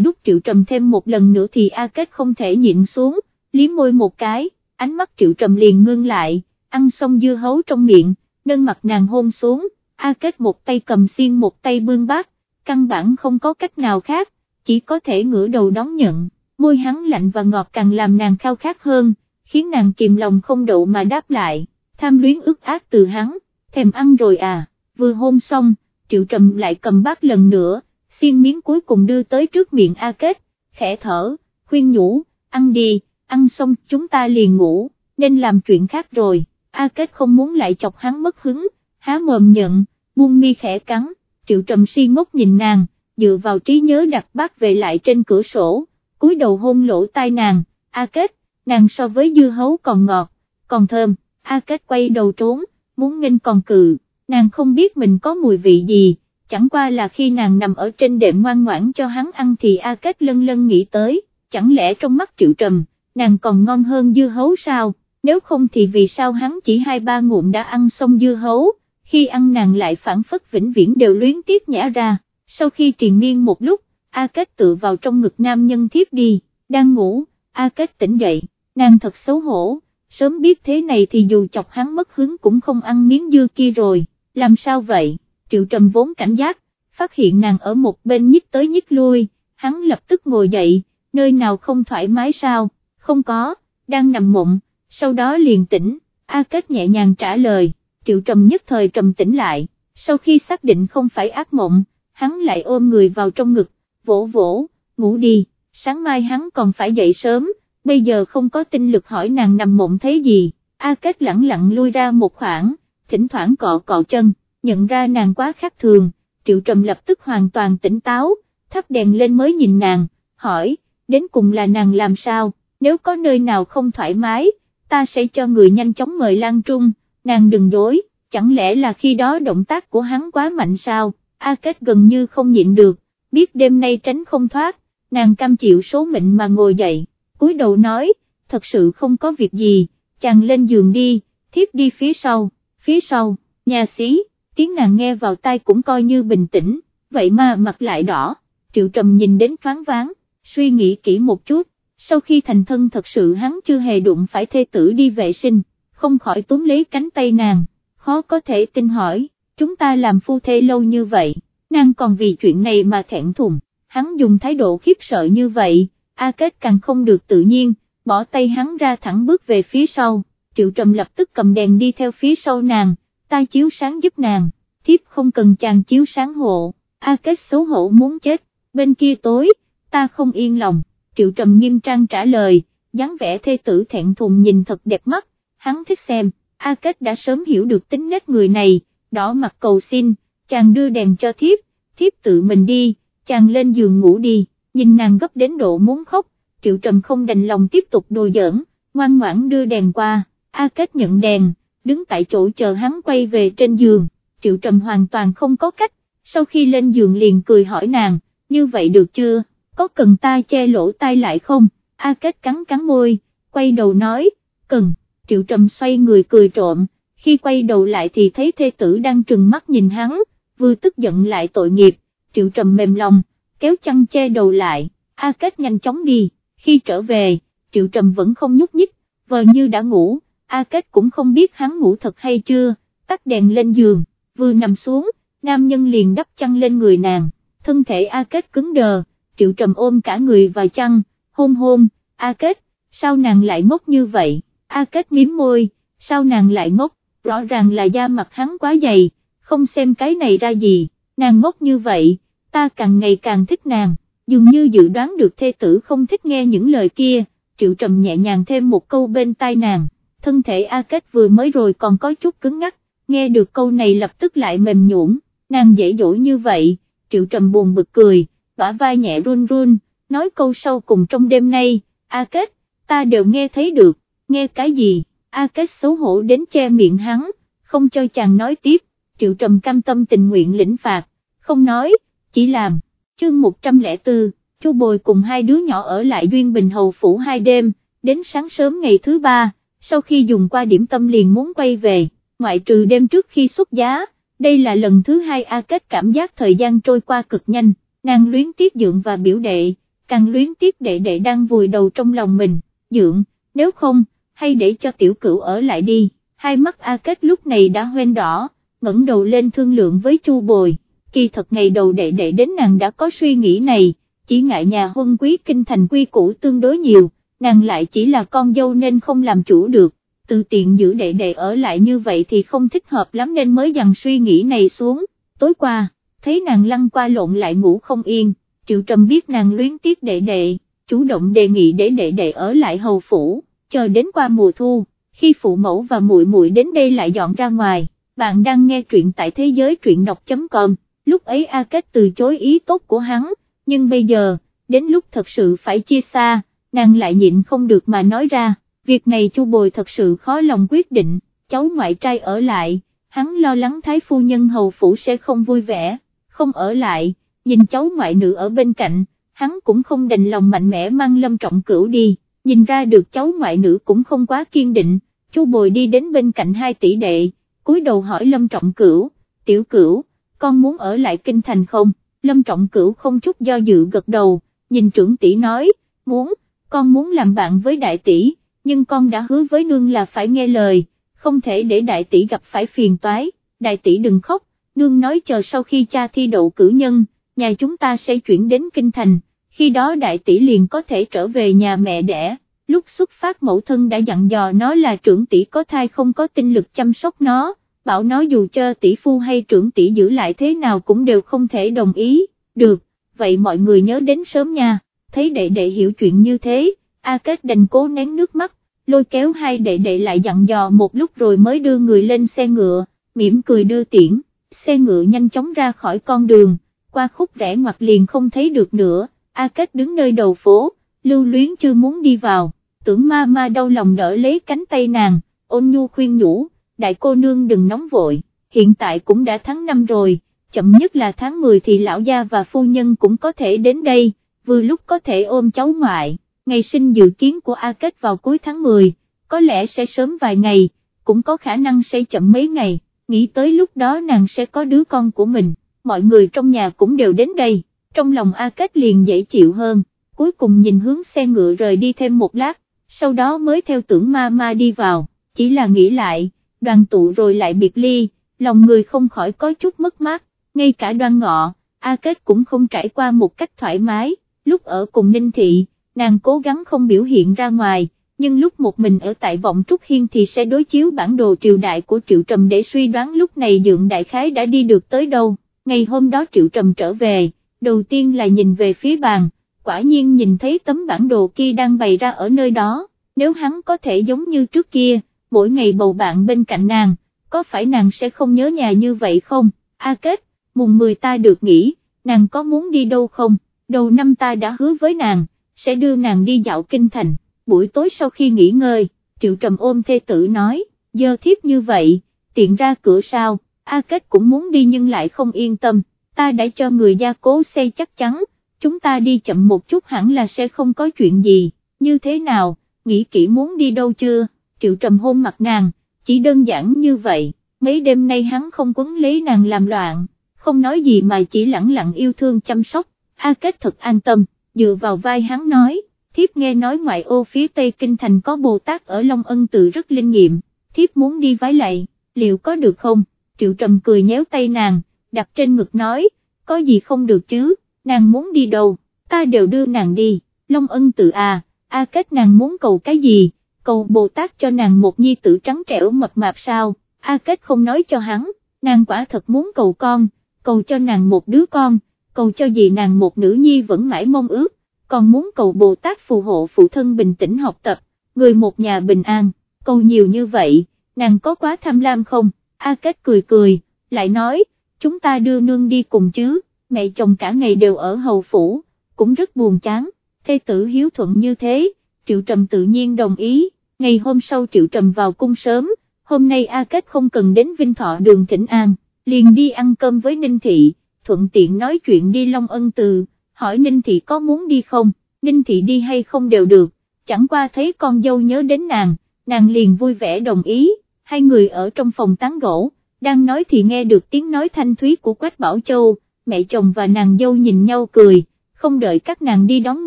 đút triệu trầm thêm một lần nữa thì A Kết không thể nhịn xuống, liếm môi một cái, ánh mắt triệu trầm liền ngưng lại, ăn xong dưa hấu trong miệng, nâng mặt nàng hôn xuống, A Kết một tay cầm xiên một tay bương bát, căn bản không có cách nào khác, chỉ có thể ngửa đầu đón nhận, môi hắn lạnh và ngọt càng làm nàng khao khát hơn, khiến nàng kìm lòng không đậu mà đáp lại, tham luyến ước ác từ hắn, thèm ăn rồi à, vừa hôn xong, triệu trầm lại cầm bát lần nữa, xiên miếng cuối cùng đưa tới trước miệng A Kết, khẽ thở, khuyên nhủ, ăn đi, ăn xong chúng ta liền ngủ, nên làm chuyện khác rồi, A Kết không muốn lại chọc hắn mất hứng, há mồm nhận, buông mi khẽ cắn, triệu trầm si ngốc nhìn nàng, dựa vào trí nhớ đặt bát về lại trên cửa sổ, cúi đầu hôn lỗ tai nàng, A Kết, nàng so với dưa hấu còn ngọt, còn thơm, A Kết quay đầu trốn, muốn nghênh còn cự, nàng không biết mình có mùi vị gì, chẳng qua là khi nàng nằm ở trên đệm ngoan ngoãn cho hắn ăn thì A Kết lân lân nghĩ tới, chẳng lẽ trong mắt triệu trầm, nàng còn ngon hơn dưa hấu sao, nếu không thì vì sao hắn chỉ hai ba ngụm đã ăn xong dưa hấu, khi ăn nàng lại phản phất vĩnh viễn đều luyến tiếc nhả ra, sau khi triền miên một lúc, A Kết tự vào trong ngực nam nhân thiếp đi, đang ngủ, A Kết tỉnh dậy, nàng thật xấu hổ, sớm biết thế này thì dù chọc hắn mất hứng cũng không ăn miếng dưa kia rồi, làm sao vậy, triệu trầm vốn cảnh giác, phát hiện nàng ở một bên nhích tới nhích lui, hắn lập tức ngồi dậy, nơi nào không thoải mái sao, không có, đang nằm mộng, sau đó liền tỉnh, A Kết nhẹ nhàng trả lời, triệu trầm nhất thời trầm tỉnh lại, sau khi xác định không phải ác mộng, hắn lại ôm người vào trong ngực, vỗ vỗ, ngủ đi, sáng mai hắn còn phải dậy sớm, bây giờ không có tinh lực hỏi nàng nằm mộng thấy gì, A Kết lẳng lặng lui ra một khoảng, thỉnh thoảng cọ cọ chân, nhận ra nàng quá khác thường, triệu trầm lập tức hoàn toàn tỉnh táo, thắp đèn lên mới nhìn nàng, hỏi, đến cùng là nàng làm sao, nếu có nơi nào không thoải mái, ta sẽ cho người nhanh chóng mời Lan Trung, nàng đừng dối, chẳng lẽ là khi đó động tác của hắn quá mạnh sao, A Kết gần như không nhịn được, biết đêm nay tránh không thoát, nàng cam chịu số mệnh mà ngồi dậy, cúi đầu nói, thật sự không có việc gì, chàng lên giường đi, thiếp đi phía sau, phía sau, nhà xí, tiếng nàng nghe vào tai cũng coi như bình tĩnh, vậy mà mặt lại đỏ, triệu trầm nhìn đến thoáng váng, suy nghĩ kỹ một chút, sau khi thành thân thật sự hắn chưa hề đụng phải thê tử đi vệ sinh, không khỏi túm lấy cánh tay nàng, khó có thể tin hỏi, chúng ta làm phu thê lâu như vậy, nàng còn vì chuyện này mà thẹn thùng, hắn dùng thái độ khiếp sợ như vậy, A Kết càng không được tự nhiên, bỏ tay hắn ra thẳng bước về phía sau, Triệu Trầm lập tức cầm đèn đi theo phía sau nàng, ta chiếu sáng giúp nàng, thiếp không cần chàng chiếu sáng hộ, A Kết xấu hổ muốn chết, bên kia tối, ta không yên lòng, Triệu Trầm nghiêm trang trả lời, dáng vẻ thê tử thẹn thùng nhìn thật đẹp mắt, hắn thích xem, A Kết đã sớm hiểu được tính nết người này, đỏ mặt cầu xin, chàng đưa đèn cho thiếp, thiếp tự mình đi, chàng lên giường ngủ đi, nhìn nàng gấp đến độ muốn khóc, Triệu Trầm không đành lòng tiếp tục đùa giỡn, ngoan ngoãn đưa đèn qua, A Kết nhận đèn, đứng tại chỗ chờ hắn quay về trên giường, Triệu Trầm hoàn toàn không có cách, sau khi lên giường liền cười hỏi nàng, như vậy được chưa, có cần ta che lỗ tai lại không, A Kết cắn cắn môi, quay đầu nói, cần, Triệu Trầm xoay người cười trộm, khi quay đầu lại thì thấy thê tử đang trừng mắt nhìn hắn, vừa tức giận lại tội nghiệp, Triệu Trầm mềm lòng, kéo chăn che đầu lại, A Kết nhanh chóng đi, khi trở về, Triệu Trầm vẫn không nhúc nhích, vờ như đã ngủ, A Kết cũng không biết hắn ngủ thật hay chưa, tắt đèn lên giường, vừa nằm xuống, nam nhân liền đắp chăn lên người nàng, thân thể A Kết cứng đờ, Triệu Trầm ôm cả người vào chăn, hôn hôn, A Kết, sao nàng lại ngốc như vậy, A Kết miếm môi, sao nàng lại ngốc, rõ ràng là da mặt hắn quá dày, không xem cái này ra gì, nàng ngốc như vậy, ta càng ngày càng thích nàng, dường như dự đoán được thê tử không thích nghe những lời kia, Triệu Trầm nhẹ nhàng thêm một câu bên tai nàng, thân thể A Kết vừa mới rồi còn có chút cứng ngắc, nghe được câu này lập tức lại mềm nhũn, nàng dễ dỗi như vậy, Triệu Trầm buồn bực cười, bả vai nhẹ run run, nói câu sau cùng trong đêm nay, A Kết, ta đều nghe thấy được, nghe cái gì, A Kết xấu hổ đến che miệng hắn, không cho chàng nói tiếp, Triệu Trầm cam tâm tình nguyện lĩnh phạt, không nói, chỉ làm, chương 104, Chu Bồi cùng hai đứa nhỏ ở lại Duyên Bình Hầu Phủ hai đêm, đến sáng sớm ngày thứ ba, sau khi dùng qua điểm tâm liền muốn quay về, ngoại trừ đêm trước khi xuất giá, đây là lần thứ hai A Kết cảm giác thời gian trôi qua cực nhanh, nàng luyến tiếc dượng và biểu đệ, càng luyến tiếc đệ đệ đang vùi đầu trong lòng mình, dượng, nếu không, hay để cho tiểu cửu ở lại đi, hai mắt A Kết lúc này đã hoen đỏ, ngẩng đầu lên thương lượng với Chu Bồi, kỳ thật ngày đầu đệ đệ đến nàng đã có suy nghĩ này, chỉ ngại nhà huân quý kinh thành quy củ tương đối nhiều, nàng lại chỉ là con dâu nên không làm chủ được, tự tiện giữ đệ đệ ở lại như vậy thì không thích hợp lắm nên mới dằn suy nghĩ này xuống, tối qua, thấy nàng lăn qua lộn lại ngủ không yên, Triệu Trầm biết nàng luyến tiếc đệ đệ, chủ động đề nghị để đệ đệ ở lại hầu phủ, chờ đến qua mùa thu, khi phụ mẫu và muội muội đến đây lại dọn ra ngoài, bạn đang nghe truyện tại thế giới truyện đọc.com, lúc ấy A Kết từ chối ý tốt của hắn, nhưng bây giờ, đến lúc thật sự phải chia xa, nàng lại nhịn không được mà nói ra, việc này Chu Bồi thật sự khó lòng quyết định, cháu ngoại trai ở lại, hắn lo lắng thái phu nhân hầu phủ sẽ không vui vẻ, không ở lại, nhìn cháu ngoại nữ ở bên cạnh, hắn cũng không đành lòng mạnh mẽ mang lâm trọng cửu đi, nhìn ra được cháu ngoại nữ cũng không quá kiên định, Chu Bồi đi đến bên cạnh hai tỷ đệ, cúi đầu hỏi lâm trọng cửu, tiểu cửu, con muốn ở lại kinh thành không, lâm trọng cửu không chút do dự gật đầu, nhìn trưởng tỷ nói, muốn, con muốn làm bạn với đại tỷ, nhưng con đã hứa với nương là phải nghe lời, không thể để đại tỷ gặp phải phiền toái, đại tỷ đừng khóc, nương nói chờ sau khi cha thi đậu cử nhân, nhà chúng ta sẽ chuyển đến kinh thành, khi đó đại tỷ liền có thể trở về nhà mẹ đẻ. Lúc xuất phát mẫu thân đã dặn dò nó là trưởng tỷ có thai không có tinh lực chăm sóc nó, bảo nó dù cho tỷ phu hay trưởng tỷ giữ lại thế nào cũng đều không thể đồng ý, được, vậy mọi người nhớ đến sớm nha, thấy đệ đệ hiểu chuyện như thế, A Kết đành cố nén nước mắt, lôi kéo hai đệ đệ lại dặn dò một lúc rồi mới đưa người lên xe ngựa, mỉm cười đưa tiễn, xe ngựa nhanh chóng ra khỏi con đường, qua khúc rẽ ngoặt liền không thấy được nữa, A Kết đứng nơi đầu phố, lưu luyến chưa muốn đi vào, tưởng ma ma đau lòng đỡ lấy cánh tay nàng, ôn nhu khuyên nhủ, đại cô nương đừng nóng vội, hiện tại cũng đã tháng 5 rồi, chậm nhất là tháng 10 thì lão gia và phu nhân cũng có thể đến đây, vừa lúc có thể ôm cháu ngoại, ngày sinh dự kiến của A Kết vào cuối tháng 10, có lẽ sẽ sớm vài ngày, cũng có khả năng sẽ chậm mấy ngày, nghĩ tới lúc đó nàng sẽ có đứa con của mình, mọi người trong nhà cũng đều đến đây, trong lòng A Kết liền dễ chịu hơn, cuối cùng nhìn hướng xe ngựa rời đi thêm một lát, sau đó mới theo tưởng ma ma đi vào, chỉ là nghĩ lại, đoàn tụ rồi lại biệt ly, lòng người không khỏi có chút mất mát, ngay cả đoan ngọ, A Kết cũng không trải qua một cách thoải mái, lúc ở cùng Ninh Thị, nàng cố gắng không biểu hiện ra ngoài, nhưng lúc một mình ở tại vọng Trúc Hiên thì sẽ đối chiếu bản đồ triều đại của Triệu Trầm để suy đoán lúc này dượng đại khái đã đi được tới đâu, ngày hôm đó Triệu Trầm trở về, đầu tiên là nhìn về phía bàn, quả nhiên nhìn thấy tấm bản đồ kia đang bày ra ở nơi đó, nếu hắn có thể giống như trước kia, mỗi ngày bầu bạn bên cạnh nàng, có phải nàng sẽ không nhớ nhà như vậy không, A à, Kết, mùng 10 ta được nghỉ, nàng có muốn đi đâu không, đầu năm ta đã hứa với nàng, sẽ đưa nàng đi dạo kinh thành, buổi tối sau khi nghỉ ngơi, Triệu Trầm ôm thê tử nói, giờ thiếp như vậy, tiện ra cửa sao, A Kết cũng muốn đi nhưng lại không yên tâm, ta đã cho người gia cố xây chắc chắn, chúng ta đi chậm một chút hẳn là sẽ không có chuyện gì, như thế nào, nghĩ kỹ muốn đi đâu chưa, Triệu Trầm hôn mặt nàng, chỉ đơn giản như vậy, mấy đêm nay hắn không quấn lấy nàng làm loạn, không nói gì mà chỉ lặng lặng yêu thương chăm sóc, A Kết thật an tâm, dựa vào vai hắn nói, thiếp nghe nói ngoại ô phía Tây Kinh Thành có Bồ Tát ở Long Ân tự rất linh nghiệm, thiếp muốn đi vái lạy, liệu có được không, Triệu Trầm cười nhéo tay nàng, đặt trên ngực nói, có gì không được chứ, nàng muốn đi đâu, ta đều đưa nàng đi, Long Ân tự à, A Kết nàng muốn cầu cái gì, cầu Bồ Tát cho nàng một nhi tử trắng trẻo mập mạp sao, A Kết không nói cho hắn, nàng quả thật muốn cầu con, cầu cho nàng một đứa con, cầu cho gì nàng một nữ nhi vẫn mãi mong ước, còn muốn cầu Bồ Tát phù hộ phụ thân bình tĩnh học tập, người một nhà bình an, cầu nhiều như vậy, nàng có quá tham lam không, A Kết cười cười, lại nói, chúng ta đưa nương đi cùng chứ, mẹ chồng cả ngày đều ở hầu phủ, cũng rất buồn chán, thê tử hiếu thuận như thế, Triệu Trầm tự nhiên đồng ý, ngày hôm sau Triệu Trầm vào cung sớm, hôm nay A Kết không cần đến Vinh Thọ đường Thịnh An, liền đi ăn cơm với Ninh Thị, thuận tiện nói chuyện đi Long Ân Từ, hỏi Ninh Thị có muốn đi không, Ninh Thị đi hay không đều được, chẳng qua thấy con dâu nhớ đến nàng, nàng liền vui vẻ đồng ý, hai người ở trong phòng tán gỗ, đang nói thì nghe được tiếng nói thanh thúy của Quách Bảo Châu, mẹ chồng và nàng dâu nhìn nhau cười, không đợi các nàng đi đón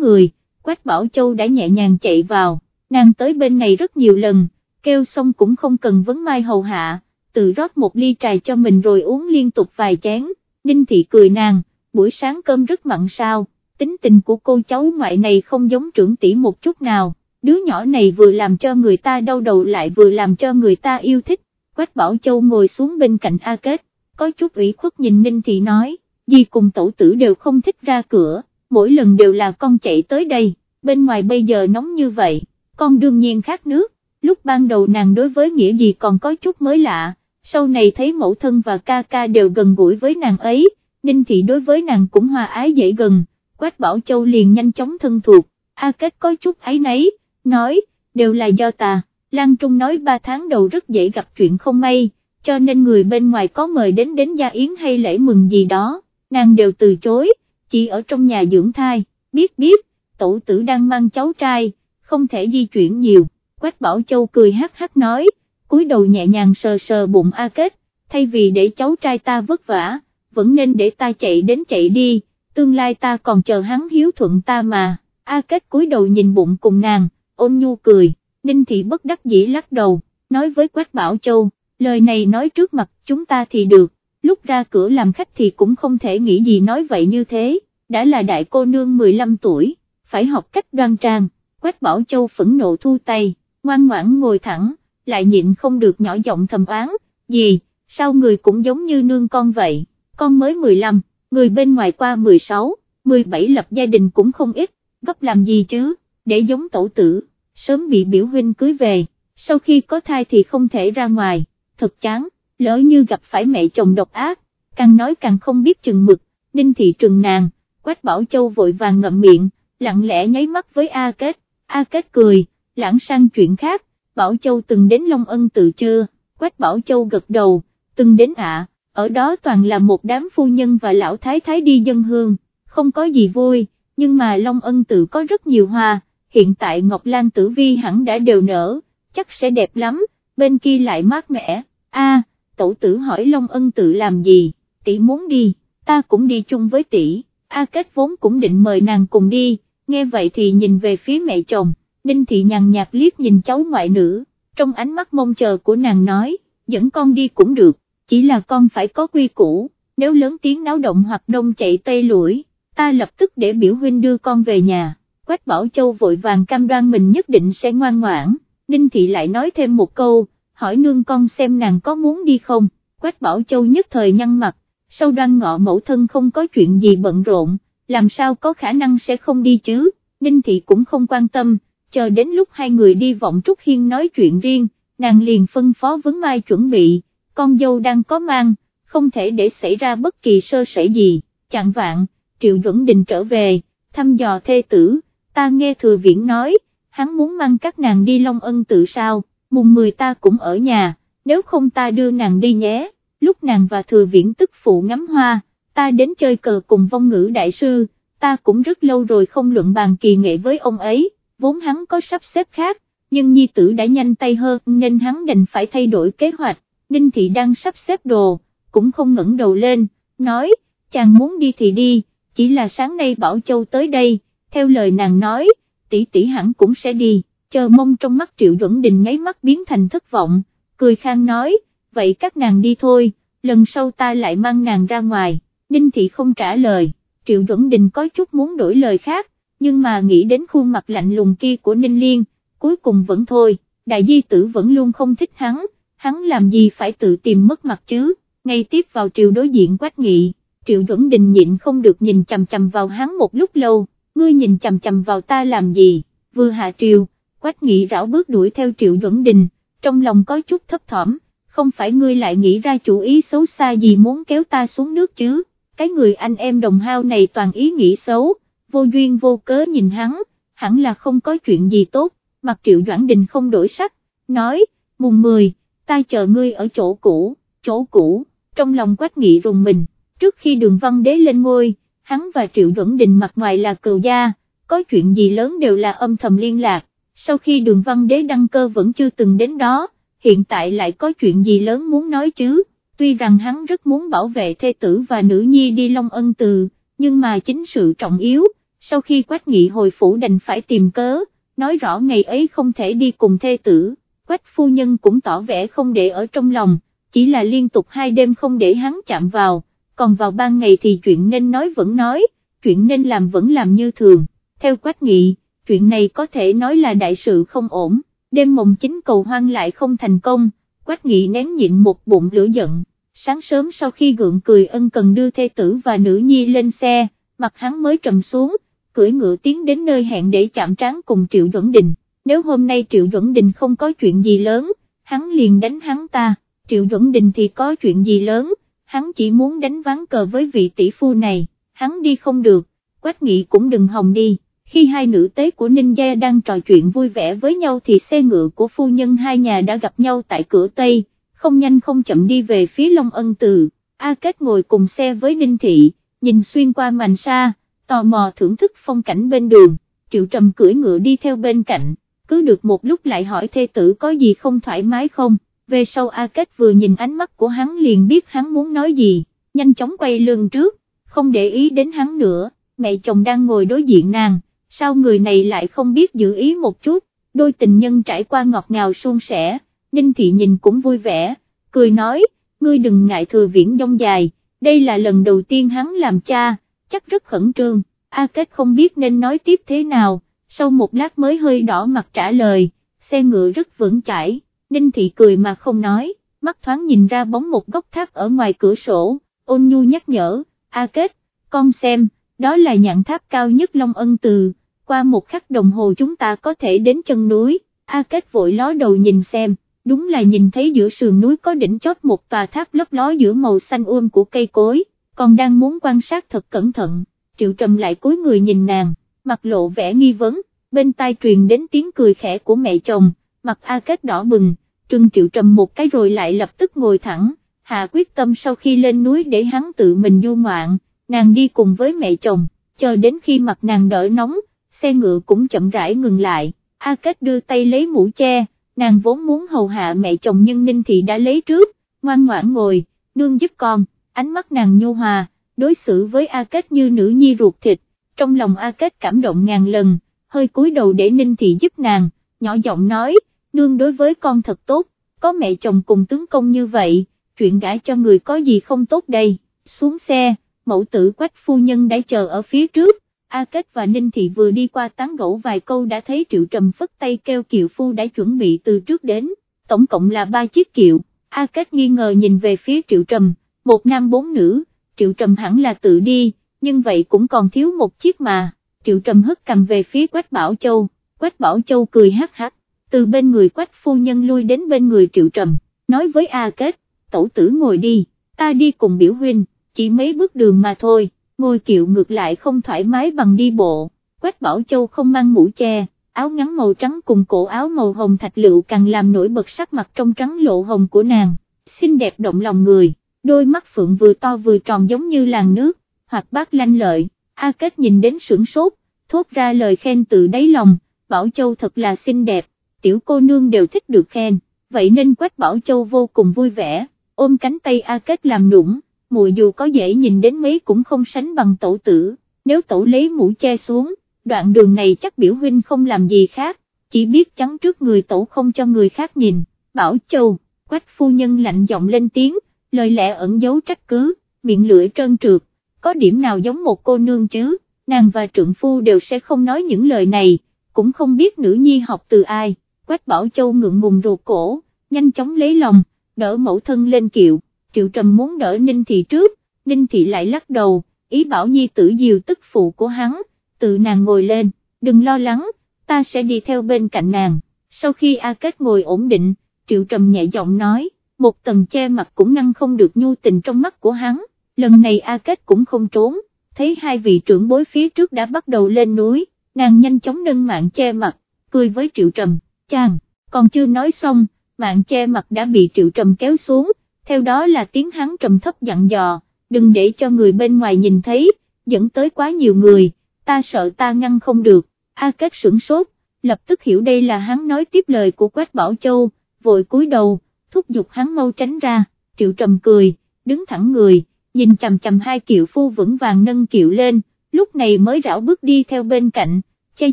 người, Quách Bảo Châu đã nhẹ nhàng chạy vào, nàng tới bên này rất nhiều lần, kêu xong cũng không cần vấn mai hầu hạ, tự rót một ly trà cho mình rồi uống liên tục vài chén, Ninh Thị cười nàng, buổi sáng cơm rất mặn sao, tính tình của cô cháu ngoại này không giống trưởng tỷ một chút nào, đứa nhỏ này vừa làm cho người ta đau đầu lại vừa làm cho người ta yêu thích, Quách Bảo Châu ngồi xuống bên cạnh A Kết, có chút ủy khuất nhìn Ninh Thị nói, dì cùng tẩu tử đều không thích ra cửa, mỗi lần đều là con chạy tới đây, bên ngoài bây giờ nóng như vậy, con đương nhiên khát nước, lúc ban đầu nàng đối với nghĩa gì còn có chút mới lạ, sau này thấy mẫu thân và ca ca đều gần gũi với nàng ấy, Ninh Thị đối với nàng cũng hòa ái dễ gần, Quách Bảo Châu liền nhanh chóng thân thuộc, A Kết có chút ấy nấy, nói, đều là do ta, Lan Trung nói ba tháng đầu rất dễ gặp chuyện không may, cho nên người bên ngoài có mời đến đến gia yến hay lễ mừng gì đó, nàng đều từ chối, chỉ ở trong nhà dưỡng thai, biết biết, tổ tử đang mang cháu trai, không thể di chuyển nhiều, Quách Bảo Châu cười hắc hắc nói, cúi đầu nhẹ nhàng sờ sờ bụng A Kết, thay vì để cháu trai ta vất vả, vẫn nên để ta chạy đến chạy đi, tương lai ta còn chờ hắn hiếu thuận ta mà, A Kết cúi đầu nhìn bụng cùng nàng, ôn nhu cười, Ninh Thị bất đắc dĩ lắc đầu, nói với Quách Bảo Châu, lời này nói trước mặt chúng ta thì được, lúc ra cửa làm khách thì cũng không thể nghĩ gì nói vậy như thế, đã là đại cô nương 15 tuổi, phải học cách đoan trang, Quách Bảo Châu phẫn nộ thu tay, ngoan ngoãn ngồi thẳng, lại nhịn không được nhỏ giọng thầm oán, gì, sao người cũng giống như nương con vậy, con mới 15, người bên ngoài qua 16, 17 lập gia đình cũng không ít, gấp làm gì chứ, để giống tổ tử, sớm bị biểu huynh cưới về, sau khi có thai thì không thể ra ngoài, thật chán, lỡ như gặp phải mẹ chồng độc ác, càng nói càng không biết chừng mực, ninh thị trừng nàng, quách bảo châu vội vàng ngậm miệng, lặng lẽ nháy mắt với A Kết, A Kết cười, lãng sang chuyện khác, Bảo Châu từng đến Long Ân tự chưa, Quách Bảo Châu gật đầu, từng đến ạ, ở đó toàn là một đám phu nhân và lão thái thái đi dân hương, không có gì vui, nhưng mà Long Ân tự có rất nhiều hoa, hiện tại Ngọc Lan tử vi hẳn đã đều nở, chắc sẽ đẹp lắm, bên kia lại mát mẻ, a tổ tử hỏi Long Ân tự làm gì, tỷ muốn đi, ta cũng đi chung với tỷ, A Kết vốn cũng định mời nàng cùng đi, nghe vậy thì nhìn về phía mẹ chồng. Đinh Thị nhàn nhạt liếc nhìn cháu ngoại nữ, trong ánh mắt mong chờ của nàng nói, dẫn con đi cũng được, chỉ là con phải có quy củ, nếu lớn tiếng náo động hoặc đông chạy tây lũi, ta lập tức để biểu huynh đưa con về nhà, Quách Bảo Châu vội vàng cam đoan mình nhất định sẽ ngoan ngoãn, Ninh Thị lại nói thêm một câu, hỏi nương con xem nàng có muốn đi không, Quách Bảo Châu nhất thời nhăn mặt, sau đoan ngọ mẫu thân không có chuyện gì bận rộn, làm sao có khả năng sẽ không đi chứ, Ninh Thị cũng không quan tâm chờ đến lúc hai người đi vọng Trúc Hiên nói chuyện riêng, nàng liền phân phó vấn mai chuẩn bị, con dâu đang có mang, không thể để xảy ra bất kỳ sơ sẩy gì, chẳng vạn, Triệu Duẩn Đình trở về, thăm dò thê tử, ta nghe thừa viễn nói, hắn muốn mang các nàng đi Long Ân tự sao, mùng 10 ta cũng ở nhà, nếu không ta đưa nàng đi nhé, lúc nàng và thừa viễn tức phụ ngắm hoa, ta đến chơi cờ cùng vong ngữ đại sư, ta cũng rất lâu rồi không luận bàn kỳ nghệ với ông ấy vốn hắn có sắp xếp khác, nhưng nhi tử đã nhanh tay hơn nên hắn đành phải thay đổi kế hoạch, Ninh Thị đang sắp xếp đồ, cũng không ngẩng đầu lên, nói, chàng muốn đi thì đi, chỉ là sáng nay Bảo Châu tới đây, theo lời nàng nói, tỷ tỷ hẳn cũng sẽ đi, chờ mong trong mắt Triệu Duẩn Đình nháy mắt biến thành thất vọng, cười khang nói, vậy các nàng đi thôi, lần sau ta lại mang nàng ra ngoài, Ninh Thị không trả lời, Triệu Duẩn Đình có chút muốn đổi lời khác, nhưng mà nghĩ đến khuôn mặt lạnh lùng kia của Ninh Liên, cuối cùng vẫn thôi, đại di tử vẫn luôn không thích hắn, hắn làm gì phải tự tìm mất mặt chứ, ngay tiếp vào triều đối diện quách nghị, triệu duẩn đình nhịn không được nhìn chầm chầm vào hắn một lúc lâu, ngươi nhìn chầm chầm vào ta làm gì, vừa hạ triều, quách nghị rảo bước đuổi theo triệu duẩn đình, trong lòng có chút thấp thỏm, không phải ngươi lại nghĩ ra chủ ý xấu xa gì muốn kéo ta xuống nước chứ, cái người anh em đồng hao này toàn ý nghĩ xấu vô duyên vô cớ nhìn hắn, hẳn là không có chuyện gì tốt, mặt triệu Doãn Đình không đổi sắc, nói, mùng 10, ta chờ ngươi ở chỗ cũ, chỗ cũ, trong lòng quách nghị rùng mình, trước khi đường văn đế lên ngôi, hắn và triệu Duẩn Đình mặt ngoài là cừu gia, có chuyện gì lớn đều là âm thầm liên lạc, sau khi đường văn đế đăng cơ vẫn chưa từng đến đó, hiện tại lại có chuyện gì lớn muốn nói chứ, tuy rằng hắn rất muốn bảo vệ thê tử và nữ nhi đi Long Ân Từ, nhưng mà chính sự trọng yếu, sau khi Quách Nghị hồi phủ đành phải tìm cớ, nói rõ ngày ấy không thể đi cùng thê tử, Quách phu nhân cũng tỏ vẻ không để ở trong lòng, chỉ là liên tục hai đêm không để hắn chạm vào, còn vào ban ngày thì chuyện nên nói vẫn nói, chuyện nên làm vẫn làm như thường, theo Quách Nghị, chuyện này có thể nói là đại sự không ổn, đêm mộng chính cầu hoang lại không thành công, Quách Nghị nén nhịn một bụng lửa giận, sáng sớm sau khi gượng cười ân cần đưa thê tử và nữ nhi lên xe, mặt hắn mới trầm xuống, cưỡi ngựa tiến đến nơi hẹn để chạm trán cùng Triệu Duẩn Đình, nếu hôm nay Triệu Duẩn Đình không có chuyện gì lớn, hắn liền đánh hắn ta, Triệu Duẩn Đình thì có chuyện gì lớn, hắn chỉ muốn đánh ván cờ với vị tỷ phu này, hắn đi không được, Quách Nghị cũng đừng hòng đi. Khi hai nữ tế của Ninh Gia đang trò chuyện vui vẻ với nhau thì xe ngựa của phu nhân hai nhà đã gặp nhau tại cửa Tây, không nhanh không chậm đi về phía Long Ân Từ, A Kết ngồi cùng xe với Ninh Thị, nhìn xuyên qua màn xa, tò mò thưởng thức phong cảnh bên đường, Triệu Trầm cưỡi ngựa đi theo bên cạnh, cứ được một lúc lại hỏi thê tử có gì không thoải mái không, về sau A Kết vừa nhìn ánh mắt của hắn liền biết hắn muốn nói gì, nhanh chóng quay lưng trước, không để ý đến hắn nữa, mẹ chồng đang ngồi đối diện nàng, sao người này lại không biết giữ ý một chút, đôi tình nhân trải qua ngọt ngào suôn sẻ, Ninh Thị nhìn cũng vui vẻ, cười nói, ngươi đừng ngại thừa viễn dông dài, đây là lần đầu tiên hắn làm cha, chắc rất khẩn trương, A Kết không biết nên nói tiếp thế nào, sau một lát mới hơi đỏ mặt trả lời, xe ngựa rất vững chãi, Ninh Thị cười mà không nói, mắt thoáng nhìn ra bóng một góc tháp ở ngoài cửa sổ, ôn nhu nhắc nhở, A Kết, con xem, đó là nhạn tháp cao nhất Long Ân Từ, qua một khắc đồng hồ chúng ta có thể đến chân núi, A Kết vội ló đầu nhìn xem, đúng là nhìn thấy giữa sườn núi có đỉnh chót một tòa tháp lấp ló giữa màu xanh um của cây cối, còn đang muốn quan sát thật cẩn thận, Triệu Trầm lại cúi người nhìn nàng, mặt lộ vẻ nghi vấn, bên tai truyền đến tiếng cười khẽ của mẹ chồng, mặt A Kết đỏ bừng, Trương Triệu Trầm một cái rồi lại lập tức ngồi thẳng, hạ quyết tâm sau khi lên núi để hắn tự mình du ngoạn, nàng đi cùng với mẹ chồng, chờ đến khi mặt nàng đỡ nóng, xe ngựa cũng chậm rãi ngừng lại, A Kết đưa tay lấy mũ che, nàng vốn muốn hầu hạ mẹ chồng nhưng Ninh Thị đã lấy trước, ngoan ngoãn ngồi, nương giúp con, ánh mắt nàng nhu hòa, đối xử với A Kết như nữ nhi ruột thịt, trong lòng A Kết cảm động ngàn lần, hơi cúi đầu để Ninh Thị giúp nàng, nhỏ giọng nói, nương đối với con thật tốt, có mẹ chồng cùng tướng công như vậy, chuyện gãi cho người có gì không tốt đây, xuống xe, mẫu tử quách phu nhân đã chờ ở phía trước, A Kết và Ninh Thị vừa đi qua tán gẫu vài câu đã thấy Triệu Trầm phất tay kêu kiệu phu đã chuẩn bị từ trước đến, tổng cộng là ba chiếc kiệu, A Kết nghi ngờ nhìn về phía Triệu Trầm, một nam bốn nữ, Triệu Trầm hẳn là tự đi, nhưng vậy cũng còn thiếu một chiếc mà, Triệu Trầm hất cầm về phía Quách Bảo Châu, Quách Bảo Châu cười hắc hắc, từ bên người Quách phu nhân lui đến bên người Triệu Trầm, nói với A Kết, tổ tử ngồi đi, ta đi cùng biểu huynh, chỉ mấy bước đường mà thôi ngồi kiệu ngược lại không thoải mái bằng đi bộ, Quách Bảo Châu không mang mũ che, áo ngắn màu trắng cùng cổ áo màu hồng thạch lựu càng làm nổi bật sắc mặt trong trắng lộ hồng của nàng, xinh đẹp động lòng người, đôi mắt phượng vừa to vừa tròn giống như làn nước, hoặc bác lanh lợi, A Kết nhìn đến sửng sốt, thốt ra lời khen từ đáy lòng, Bảo Châu thật là xinh đẹp, tiểu cô nương đều thích được khen, vậy nên Quách Bảo Châu vô cùng vui vẻ, ôm cánh tay A Kết làm nũng mùi dù có dễ nhìn đến mấy cũng không sánh bằng tổ tử, nếu tổ lấy mũ che xuống, đoạn đường này chắc biểu huynh không làm gì khác, chỉ biết chắn trước người tổ không cho người khác nhìn, bảo châu, quách phu nhân lạnh giọng lên tiếng, lời lẽ ẩn giấu trách cứ, miệng lưỡi trơn trượt, có điểm nào giống một cô nương chứ, nàng và trượng phu đều sẽ không nói những lời này, cũng không biết nữ nhi học từ ai, quách bảo châu ngượng ngùng ruột cổ, nhanh chóng lấy lòng, đỡ mẫu thân lên kiệu. Triệu Trầm muốn đỡ Ninh Thị trước, Ninh Thị lại lắc đầu, ý bảo nhi tử diều tức phụ của hắn, tự nàng ngồi lên, đừng lo lắng, ta sẽ đi theo bên cạnh nàng, sau khi A Kết ngồi ổn định, Triệu Trầm nhẹ giọng nói, một tầng che mặt cũng ngăn không được nhu tình trong mắt của hắn, lần này A Kết cũng không trốn, thấy hai vị trưởng bối phía trước đã bắt đầu lên núi, nàng nhanh chóng nâng mạng che mặt, cười với Triệu Trầm, chàng, còn chưa nói xong, mạng che mặt đã bị Triệu Trầm kéo xuống, theo đó là tiếng hắn trầm thấp dặn dò, đừng để cho người bên ngoài nhìn thấy, dẫn tới quá nhiều người, ta sợ ta ngăn không được, A Kết sửng sốt, lập tức hiểu đây là hắn nói tiếp lời của Quách Bảo Châu, vội cúi đầu, thúc giục hắn mau tránh ra, triệu trầm cười, đứng thẳng người, nhìn chầm chầm hai kiệu phu vững vàng nâng kiệu lên, lúc này mới rảo bước đi theo bên cạnh, chay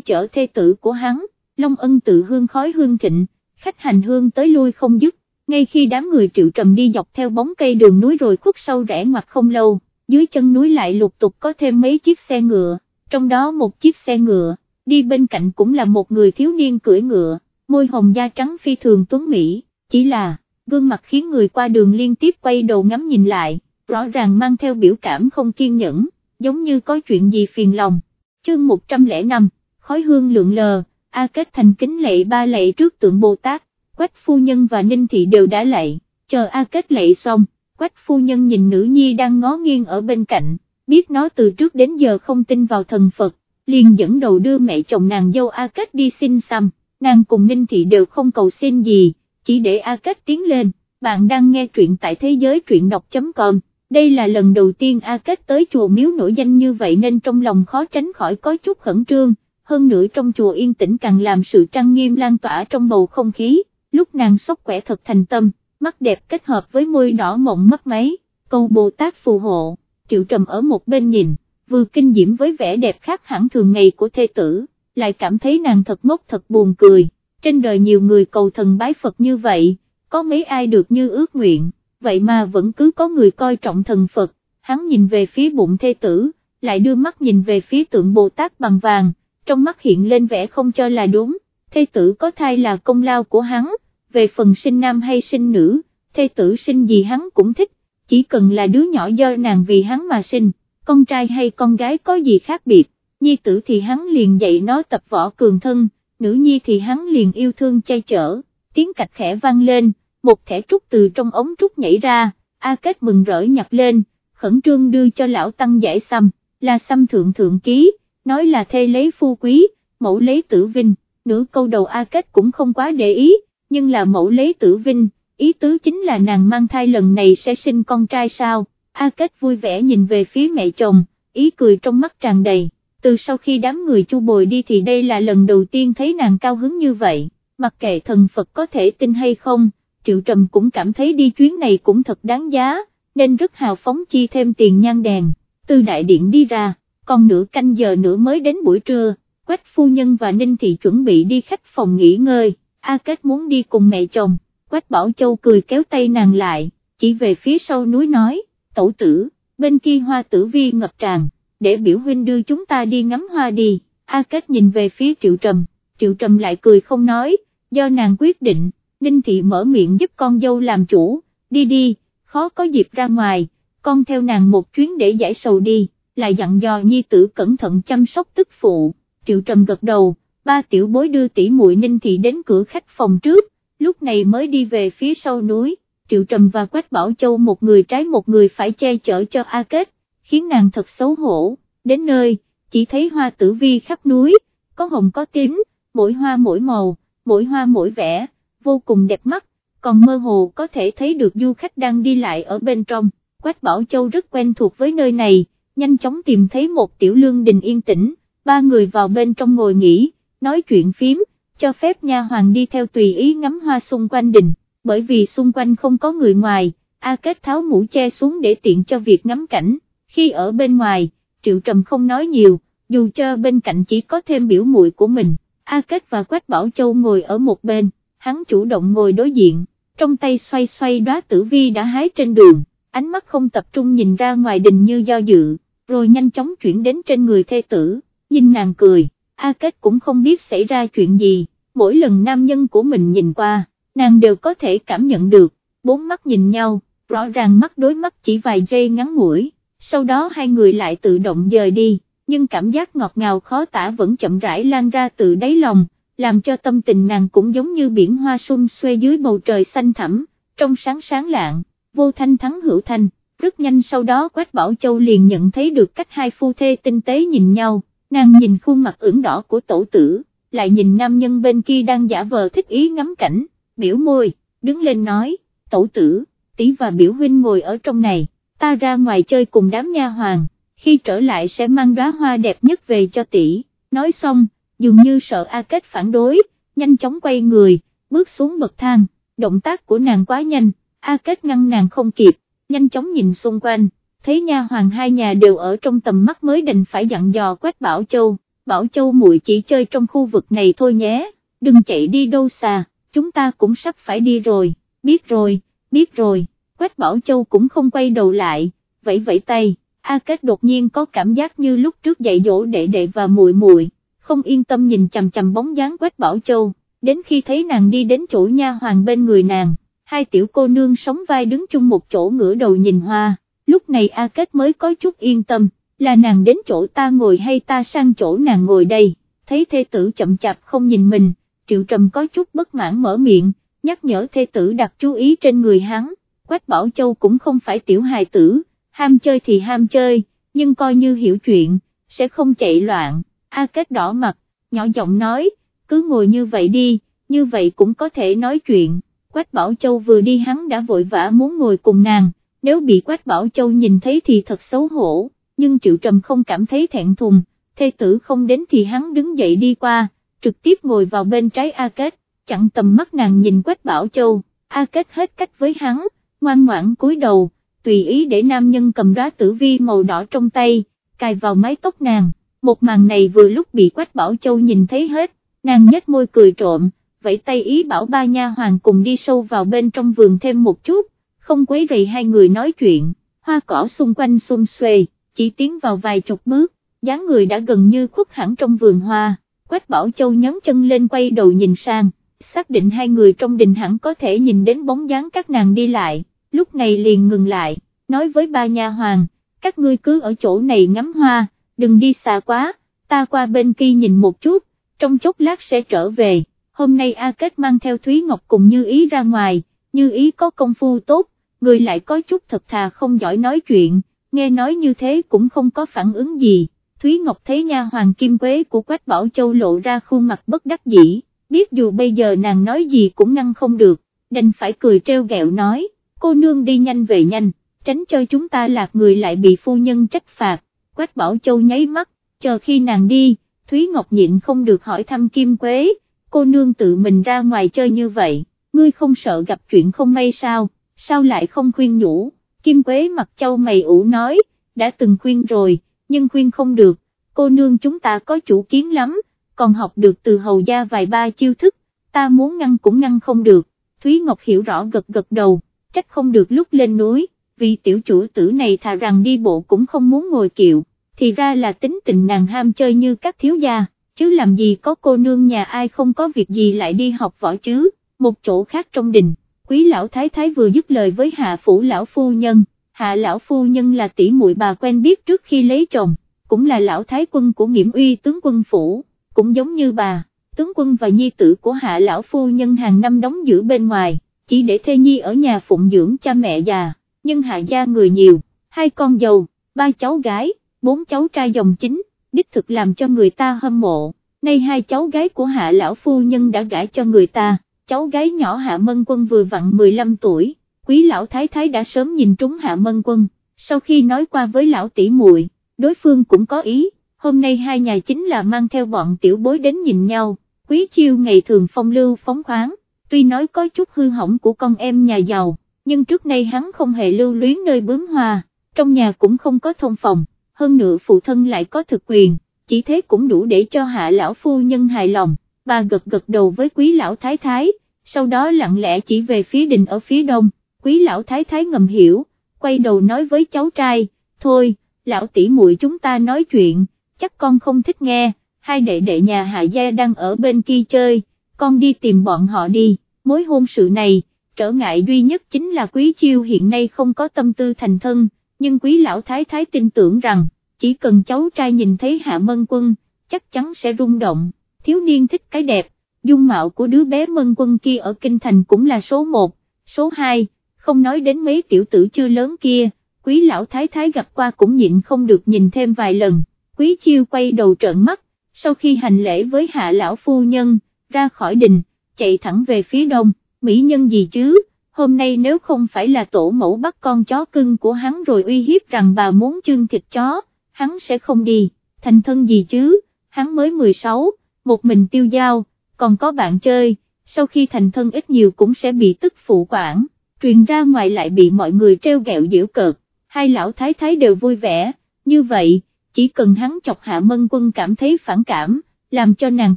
chở thê tử của hắn, Long ân tự hương khói hương thịnh, khách hành hương tới lui không dứt ngay khi đám người triệu trầm đi dọc theo bóng cây đường núi rồi khuất sâu rẽ ngoặt không lâu, dưới chân núi lại lục tục có thêm mấy chiếc xe ngựa, trong đó một chiếc xe ngựa, đi bên cạnh cũng là một người thiếu niên cưỡi ngựa, môi hồng da trắng phi thường tuấn Mỹ, chỉ là, gương mặt khiến người qua đường liên tiếp quay đầu ngắm nhìn lại, rõ ràng mang theo biểu cảm không kiên nhẫn, giống như có chuyện gì phiền lòng. Chương 105, khói hương lượng lờ, A Kết thành kính lệ ba lệ trước tượng Bồ Tát, Quách phu nhân và Ninh Thị đều đã lệ, chờ A Kết lệ xong, Quách phu nhân nhìn nữ nhi đang ngó nghiêng ở bên cạnh, biết nó từ trước đến giờ không tin vào thần Phật, liền dẫn đầu đưa mẹ chồng nàng dâu A Kết đi xin xăm, nàng cùng Ninh Thị đều không cầu xin gì, chỉ để A Kết tiến lên, bạn đang nghe truyện tại thế giới truyện đọc.com. Đây là lần đầu tiên A Kết tới chùa miếu nổi danh như vậy nên trong lòng khó tránh khỏi có chút khẩn trương, hơn nữa trong chùa yên tĩnh càng làm sự trang nghiêm lan tỏa trong bầu không khí, lúc nàng sốc quẻ thật thành tâm, mắt đẹp kết hợp với môi đỏ mộng mất máy, câu Bồ Tát phù hộ, triệu trầm ở một bên nhìn, vừa kinh diễm với vẻ đẹp khác hẳn thường ngày của thê tử, lại cảm thấy nàng thật ngốc thật buồn cười, trên đời nhiều người cầu thần bái Phật như vậy, có mấy ai được như ước nguyện, vậy mà vẫn cứ có người coi trọng thần Phật, hắn nhìn về phía bụng thê tử, lại đưa mắt nhìn về phía tượng Bồ Tát bằng vàng, trong mắt hiện lên vẻ không cho là đúng, thê tử có thai là công lao của hắn, về phần sinh nam hay sinh nữ, thê tử sinh gì hắn cũng thích, chỉ cần là đứa nhỏ do nàng vì hắn mà sinh, con trai hay con gái có gì khác biệt, nhi tử thì hắn liền dạy nó tập võ cường thân, nữ nhi thì hắn liền yêu thương chay chở, tiếng cạch khẽ vang lên, một thẻ trúc từ trong ống trúc nhảy ra, A Kết mừng rỡ nhặt lên, khẩn trương đưa cho lão tăng giải xăm, là xăm thượng thượng ký, nói là thê lấy phu quý, mẫu lấy tử vinh, nửa câu đầu A Kết cũng không quá để ý, nhưng là mẫu lấy tử vinh, ý tứ chính là nàng mang thai lần này sẽ sinh con trai sao, A Kết vui vẻ nhìn về phía mẹ chồng, ý cười trong mắt tràn đầy, từ sau khi đám người chu bồi đi thì đây là lần đầu tiên thấy nàng cao hứng như vậy, mặc kệ thần Phật có thể tin hay không, Triệu Trầm cũng cảm thấy đi chuyến này cũng thật đáng giá, nên rất hào phóng chi thêm tiền nhang đèn, từ đại điện đi ra, còn nửa canh giờ nữa mới đến buổi trưa, Quách phu nhân và Ninh Thị chuẩn bị đi khách phòng nghỉ ngơi, A Kết muốn đi cùng mẹ chồng, Quách Bảo Châu cười kéo tay nàng lại, chỉ về phía sau núi nói, tẩu tử, bên kia hoa tử vi ngập tràn, để biểu huynh đưa chúng ta đi ngắm hoa đi, A Kết nhìn về phía Triệu Trầm, Triệu Trầm lại cười không nói, do nàng quyết định, Ninh Thị mở miệng giúp con dâu làm chủ, đi đi, khó có dịp ra ngoài, con theo nàng một chuyến để giải sầu đi, lại dặn dò nhi tử cẩn thận chăm sóc tức phụ, Triệu Trầm gật đầu, ba tiểu bối đưa tỷ muội Ninh Thị đến cửa khách phòng trước, lúc này mới đi về phía sau núi, Triệu Trầm và Quách Bảo Châu một người trái một người phải che chở cho A Kết, khiến nàng thật xấu hổ, đến nơi, chỉ thấy hoa tử vi khắp núi, có hồng có tím, mỗi hoa mỗi màu, mỗi hoa mỗi vẻ, vô cùng đẹp mắt, còn mơ hồ có thể thấy được du khách đang đi lại ở bên trong, Quách Bảo Châu rất quen thuộc với nơi này, nhanh chóng tìm thấy một tiểu lương đình yên tĩnh, ba người vào bên trong ngồi nghỉ, nói chuyện phím, cho phép nha hoàng đi theo tùy ý ngắm hoa xung quanh đình, bởi vì xung quanh không có người ngoài, A Kết tháo mũ che xuống để tiện cho việc ngắm cảnh, khi ở bên ngoài, Triệu Trầm không nói nhiều, dù cho bên cạnh chỉ có thêm biểu muội của mình, A Kết và Quách Bảo Châu ngồi ở một bên hắn chủ động ngồi đối diện, trong tay xoay xoay đóa tử vi đã hái trên đường, ánh mắt không tập trung nhìn ra ngoài đình như do dự, rồi nhanh chóng chuyển đến trên người thê tử, nhìn nàng cười, A Kết cũng không biết xảy ra chuyện gì, mỗi lần nam nhân của mình nhìn qua, nàng đều có thể cảm nhận được, bốn mắt nhìn nhau, rõ ràng mắt đối mắt chỉ vài giây ngắn ngủi, sau đó hai người lại tự động dời đi, nhưng cảm giác ngọt ngào khó tả vẫn chậm rãi lan ra từ đáy lòng, làm cho tâm tình nàng cũng giống như biển hoa sum xuê dưới bầu trời xanh thẳm, trong sáng sáng lạng, vô thanh thắng hữu thanh, rất nhanh sau đó Quách Bảo Châu liền nhận thấy được cách hai phu thê tinh tế nhìn nhau, nàng nhìn khuôn mặt ửng đỏ của tổ tử, lại nhìn nam nhân bên kia đang giả vờ thích ý ngắm cảnh, biểu môi, đứng lên nói, tổ tử, tỷ và biểu huynh ngồi ở trong này, ta ra ngoài chơi cùng đám nha hoàng, khi trở lại sẽ mang đóa hoa đẹp nhất về cho tỷ, nói xong, dường như sợ A Kết phản đối, nhanh chóng quay người, bước xuống bậc thang, động tác của nàng quá nhanh, A Kết ngăn nàng không kịp, nhanh chóng nhìn xung quanh, thấy nha hoàng hai nhà đều ở trong tầm mắt mới đành phải dặn dò Quách Bảo Châu, Bảo Châu muội chỉ chơi trong khu vực này thôi nhé, đừng chạy đi đâu xa, chúng ta cũng sắp phải đi rồi, biết rồi, biết rồi, Quách Bảo Châu cũng không quay đầu lại, vẫy vẫy tay, A Kết đột nhiên có cảm giác như lúc trước dạy dỗ đệ đệ và muội muội không yên tâm nhìn chằm chằm bóng dáng Quách Bảo Châu, đến khi thấy nàng đi đến chỗ nha hoàng bên người nàng, hai tiểu cô nương sống vai đứng chung một chỗ ngửa đầu nhìn hoa, lúc này A Kết mới có chút yên tâm, là nàng đến chỗ ta ngồi hay ta sang chỗ nàng ngồi đây, thấy thê tử chậm chạp không nhìn mình, triệu trầm có chút bất mãn mở miệng, nhắc nhở thê tử đặt chú ý trên người hắn, Quách Bảo Châu cũng không phải tiểu hài tử, ham chơi thì ham chơi, nhưng coi như hiểu chuyện, sẽ không chạy loạn, A Kết đỏ mặt, nhỏ giọng nói, cứ ngồi như vậy đi, như vậy cũng có thể nói chuyện, Quách Bảo Châu vừa đi hắn đã vội vã muốn ngồi cùng nàng, nếu bị Quách Bảo Châu nhìn thấy thì thật xấu hổ, nhưng Triệu Trầm không cảm thấy thẹn thùng, thê tử không đến thì hắn đứng dậy đi qua, trực tiếp ngồi vào bên trái A Kết, chặn tầm mắt nàng nhìn Quách Bảo Châu, A Kết hết cách với hắn, ngoan ngoãn cúi đầu, tùy ý để nam nhân cầm đóa tử vi màu đỏ trong tay, cài vào mái tóc nàng, một màn này vừa lúc bị Quách Bảo Châu nhìn thấy hết, nàng nhếch môi cười trộm, vẫy tay ý bảo ba nha hoàng cùng đi sâu vào bên trong vườn thêm một chút, không quấy rầy hai người nói chuyện, hoa cỏ xung quanh xum xuê, chỉ tiến vào vài chục bước, dáng người đã gần như khuất hẳn trong vườn hoa, Quách Bảo Châu nhón chân lên quay đầu nhìn sang, xác định hai người trong đình hẳn có thể nhìn đến bóng dáng các nàng đi lại, lúc này liền ngừng lại, nói với ba nha hoàng, các ngươi cứ ở chỗ này ngắm hoa, đừng đi xa quá, ta qua bên kia nhìn một chút, trong chốc lát sẽ trở về, hôm nay A Kết mang theo Thúy Ngọc cùng Như Ý ra ngoài, Như Ý có công phu tốt, người lại có chút thật thà không giỏi nói chuyện, nghe nói như thế cũng không có phản ứng gì, Thúy Ngọc thấy nha hoàng kim quế của Quách Bảo Châu lộ ra khuôn mặt bất đắc dĩ, biết dù bây giờ nàng nói gì cũng ngăn không được, đành phải cười treo gẹo nói, cô nương đi nhanh về nhanh, tránh cho chúng ta lạc người lại bị phu nhân trách phạt, Quách Bảo Châu nháy mắt, chờ khi nàng đi, Thúy Ngọc nhịn không được hỏi thăm Kim Quế, cô nương tự mình ra ngoài chơi như vậy, ngươi không sợ gặp chuyện không may sao, sao lại không khuyên nhủ, Kim Quế mặt châu mày ủ nói, đã từng khuyên rồi, nhưng khuyên không được, cô nương chúng ta có chủ kiến lắm, còn học được từ hầu gia vài ba chiêu thức, ta muốn ngăn cũng ngăn không được, Thúy Ngọc hiểu rõ gật gật đầu, trách không được lúc lên núi, vì tiểu chủ tử này thà rằng đi bộ cũng không muốn ngồi kiệu, thì ra là tính tình nàng ham chơi như các thiếu gia, chứ làm gì có cô nương nhà ai không có việc gì lại đi học võ chứ, một chỗ khác trong đình, quý lão thái thái vừa dứt lời với hạ phủ lão phu nhân, hạ lão phu nhân là tỷ muội bà quen biết trước khi lấy chồng, cũng là lão thái quân của nghiễm uy tướng quân phủ, cũng giống như bà, tướng quân và nhi tử của hạ lão phu nhân hàng năm đóng giữ bên ngoài, chỉ để thê nhi ở nhà phụng dưỡng cha mẹ già, nhưng hạ gia người nhiều, hai con dâu, ba cháu gái, bốn cháu trai dòng chính, đích thực làm cho người ta hâm mộ, nay hai cháu gái của hạ lão phu nhân đã gả cho người ta, cháu gái nhỏ hạ mân quân vừa vặn 15 tuổi, quý lão thái thái đã sớm nhìn trúng hạ mân quân, sau khi nói qua với lão tỷ muội, đối phương cũng có ý, hôm nay hai nhà chính là mang theo bọn tiểu bối đến nhìn nhau, quý chiêu ngày thường phong lưu phóng khoáng, tuy nói có chút hư hỏng của con em nhà giàu, nhưng trước nay hắn không hề lưu luyến nơi bướm hoa, trong nhà cũng không có thông phòng, hơn nữa phụ thân lại có thực quyền, chỉ thế cũng đủ để cho hạ lão phu nhân hài lòng, bà gật gật đầu với quý lão thái thái, sau đó lặng lẽ chỉ về phía đình ở phía đông, quý lão thái thái ngầm hiểu, quay đầu nói với cháu trai, thôi, lão tỷ muội chúng ta nói chuyện, chắc con không thích nghe, hai đệ đệ nhà hạ gia đang ở bên kia chơi, con đi tìm bọn họ đi, mối hôn sự này, trở ngại duy nhất chính là quý chiêu hiện nay không có tâm tư thành thân, nhưng quý lão thái thái tin tưởng rằng, chỉ cần cháu trai nhìn thấy hạ mân quân, chắc chắn sẽ rung động, thiếu niên thích cái đẹp, dung mạo của đứa bé mân quân kia ở kinh thành cũng là số 1, số 2, không nói đến mấy tiểu tử chưa lớn kia, quý lão thái thái gặp qua cũng nhịn không được nhìn thêm vài lần, quý chiêu quay đầu trợn mắt, sau khi hành lễ với hạ lão phu nhân, ra khỏi đình, chạy thẳng về phía đông, mỹ nhân gì chứ, hôm nay nếu không phải là tổ mẫu bắt con chó cưng của hắn rồi uy hiếp rằng bà muốn chưng thịt chó, hắn sẽ không đi, thành thân gì chứ, hắn mới 16, một mình tiêu giao, còn có bạn chơi, sau khi thành thân ít nhiều cũng sẽ bị tức phụ quản, truyền ra ngoài lại bị mọi người treo gẹo giễu cợt, hai lão thái thái đều vui vẻ, như vậy, chỉ cần hắn chọc hạ mân quân cảm thấy phản cảm, làm cho nàng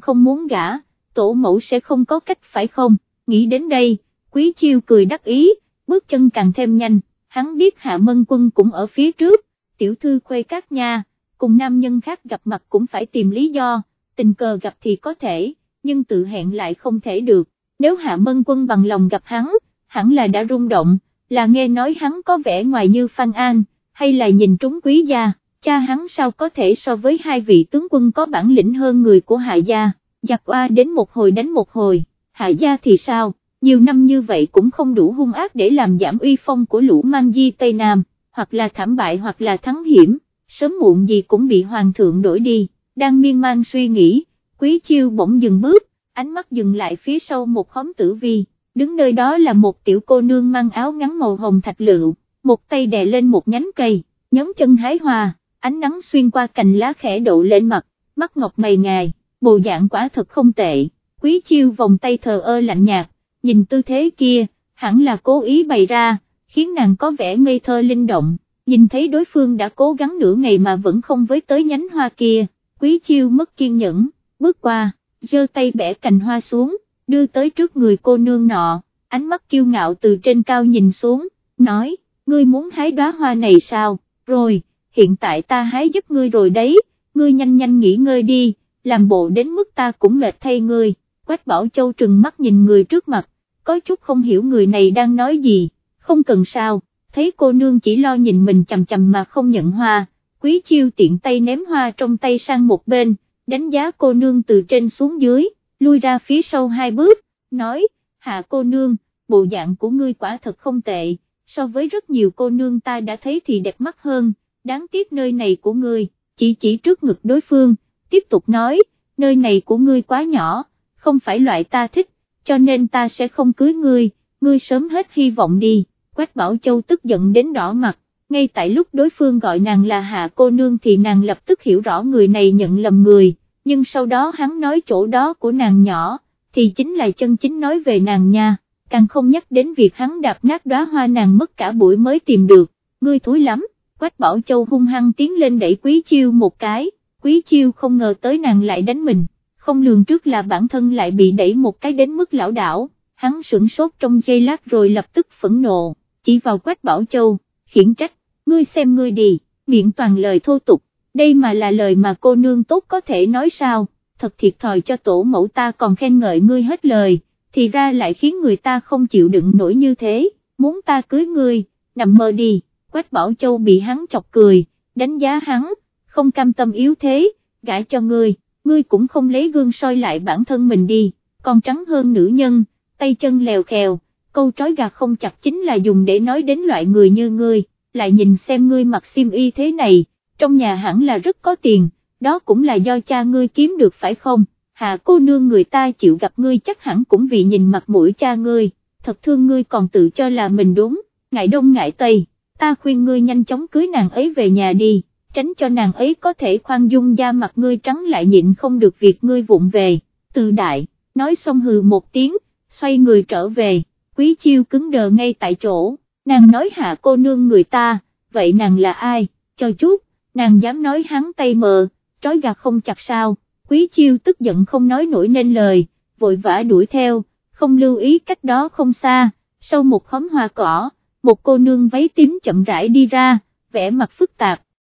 không muốn gả, tổ mẫu sẽ không có cách phải không, nghĩ đến đây, quý chiêu cười đắc ý, bước chân càng thêm nhanh, hắn biết hạ mân quân cũng ở phía trước, tiểu thư khuê các nhà cùng nam nhân khác gặp mặt cũng phải tìm lý do, tình cờ gặp thì có thể, nhưng tự hẹn lại không thể được, nếu hạ mân quân bằng lòng gặp hắn, hẳn là đã rung động, là nghe nói hắn có vẻ ngoài như Phan An, hay là nhìn trúng quý gia, cha hắn sao có thể so với hai vị tướng quân có bản lĩnh hơn người của hạ gia, giặc oa đến một hồi đánh một hồi, hạ gia thì sao, nhiều năm như vậy cũng không đủ hung ác để làm giảm uy phong của lũ mang di Tây Nam, hoặc là thảm bại hoặc là thắng hiểm, sớm muộn gì cũng bị hoàng thượng đổi đi, đang miên man suy nghĩ, quý chiêu bỗng dừng bước, ánh mắt dừng lại phía sau một khóm tử vi, đứng nơi đó là một tiểu cô nương mang áo ngắn màu hồng thạch lựu, một tay đè lên một nhánh cây, nhóm chân hái hoa, ánh nắng xuyên qua cành lá khẽ đậu lên mặt, mắt ngọc mày ngài, bộ dạng quả thật không tệ, quý chiêu vòng tay thờ ơ lạnh nhạt, nhìn tư thế kia, hẳn là cố ý bày ra, khiến nàng có vẻ ngây thơ linh động, nhìn thấy đối phương đã cố gắng nửa ngày mà vẫn không với tới nhánh hoa kia, quý chiêu mất kiên nhẫn, bước qua, giơ tay bẻ cành hoa xuống, đưa tới trước người cô nương nọ, ánh mắt kiêu ngạo từ trên cao nhìn xuống, nói, ngươi muốn hái đóa hoa này sao, rồi, hiện tại ta hái giúp ngươi rồi đấy, ngươi nhanh nhanh nghỉ ngơi đi, làm bộ đến mức ta cũng mệt thay ngươi, Quách Bảo Châu trừng mắt nhìn người trước mặt, có chút không hiểu người này đang nói gì, không cần sao, thấy cô nương chỉ lo nhìn mình chầm chầm mà không nhận hoa, quý chiêu tiện tay ném hoa trong tay sang một bên, đánh giá cô nương từ trên xuống dưới, lui ra phía sau hai bước, nói, hạ cô nương, bộ dạng của ngươi quả thật không tệ, so với rất nhiều cô nương ta đã thấy thì đẹp mắt hơn, đáng tiếc nơi này của ngươi, chỉ chỉ trước ngực đối phương, tiếp tục nói, nơi này của ngươi quá nhỏ, không phải loại ta thích, cho nên ta sẽ không cưới ngươi, ngươi sớm hết hy vọng đi, Quách Bảo Châu tức giận đến đỏ mặt, ngay tại lúc đối phương gọi nàng là hạ cô nương thì nàng lập tức hiểu rõ người này nhận lầm người, nhưng sau đó hắn nói chỗ đó của nàng nhỏ, thì chính là chân chính nói về nàng nha, càng không nhắc đến việc hắn đạp nát đóa hoa nàng mất cả buổi mới tìm được, ngươi thúi lắm, Quách Bảo Châu hung hăng tiến lên đẩy Quý Chiêu một cái, Quý Chiêu không ngờ tới nàng lại đánh mình, không lường trước là bản thân lại bị đẩy một cái đến mức lão đảo, hắn sửng sốt trong giây lát rồi lập tức phẫn nộ, chỉ vào Quách Bảo Châu, khiển trách, ngươi xem ngươi đi, miệng toàn lời thô tục, đây mà là lời mà cô nương tốt có thể nói sao, thật thiệt thòi cho tổ mẫu ta còn khen ngợi ngươi hết lời, thì ra lại khiến người ta không chịu đựng nổi như thế, muốn ta cưới ngươi, nằm mơ đi, Quách Bảo Châu bị hắn chọc cười, đánh giá hắn, không cam tâm yếu thế, gãi cho ngươi, ngươi cũng không lấy gương soi lại bản thân mình đi, còn trắng hơn nữ nhân, tay chân lèo khèo, câu trói gà không chặt chính là dùng để nói đến loại người như ngươi, lại nhìn xem ngươi mặc xiêm y thế này, trong nhà hẳn là rất có tiền, đó cũng là do cha ngươi kiếm được phải không, hà cô nương người ta chịu gặp ngươi chắc hẳn cũng vì nhìn mặt mũi cha ngươi, thật thương ngươi còn tự cho là mình đúng, ngại đông ngại tây, ta khuyên ngươi nhanh chóng cưới nàng ấy về nhà đi, tránh cho nàng ấy có thể khoan dung da mặt ngươi trắng lại nhịn không được việc ngươi vụng về, từ đại, nói xong hừ một tiếng, xoay người trở về, quý chiêu cứng đờ ngay tại chỗ, nàng nói hạ cô nương người ta, vậy nàng là ai, cho chút, nàng dám nói hắn tay mờ, trói gạt không chặt sao, quý chiêu tức giận không nói nổi nên lời, vội vã đuổi theo, không lưu ý cách đó không xa, sau một khóm hoa cỏ, một cô nương váy tím chậm rãi đi ra, vẻ mặt phức tạp,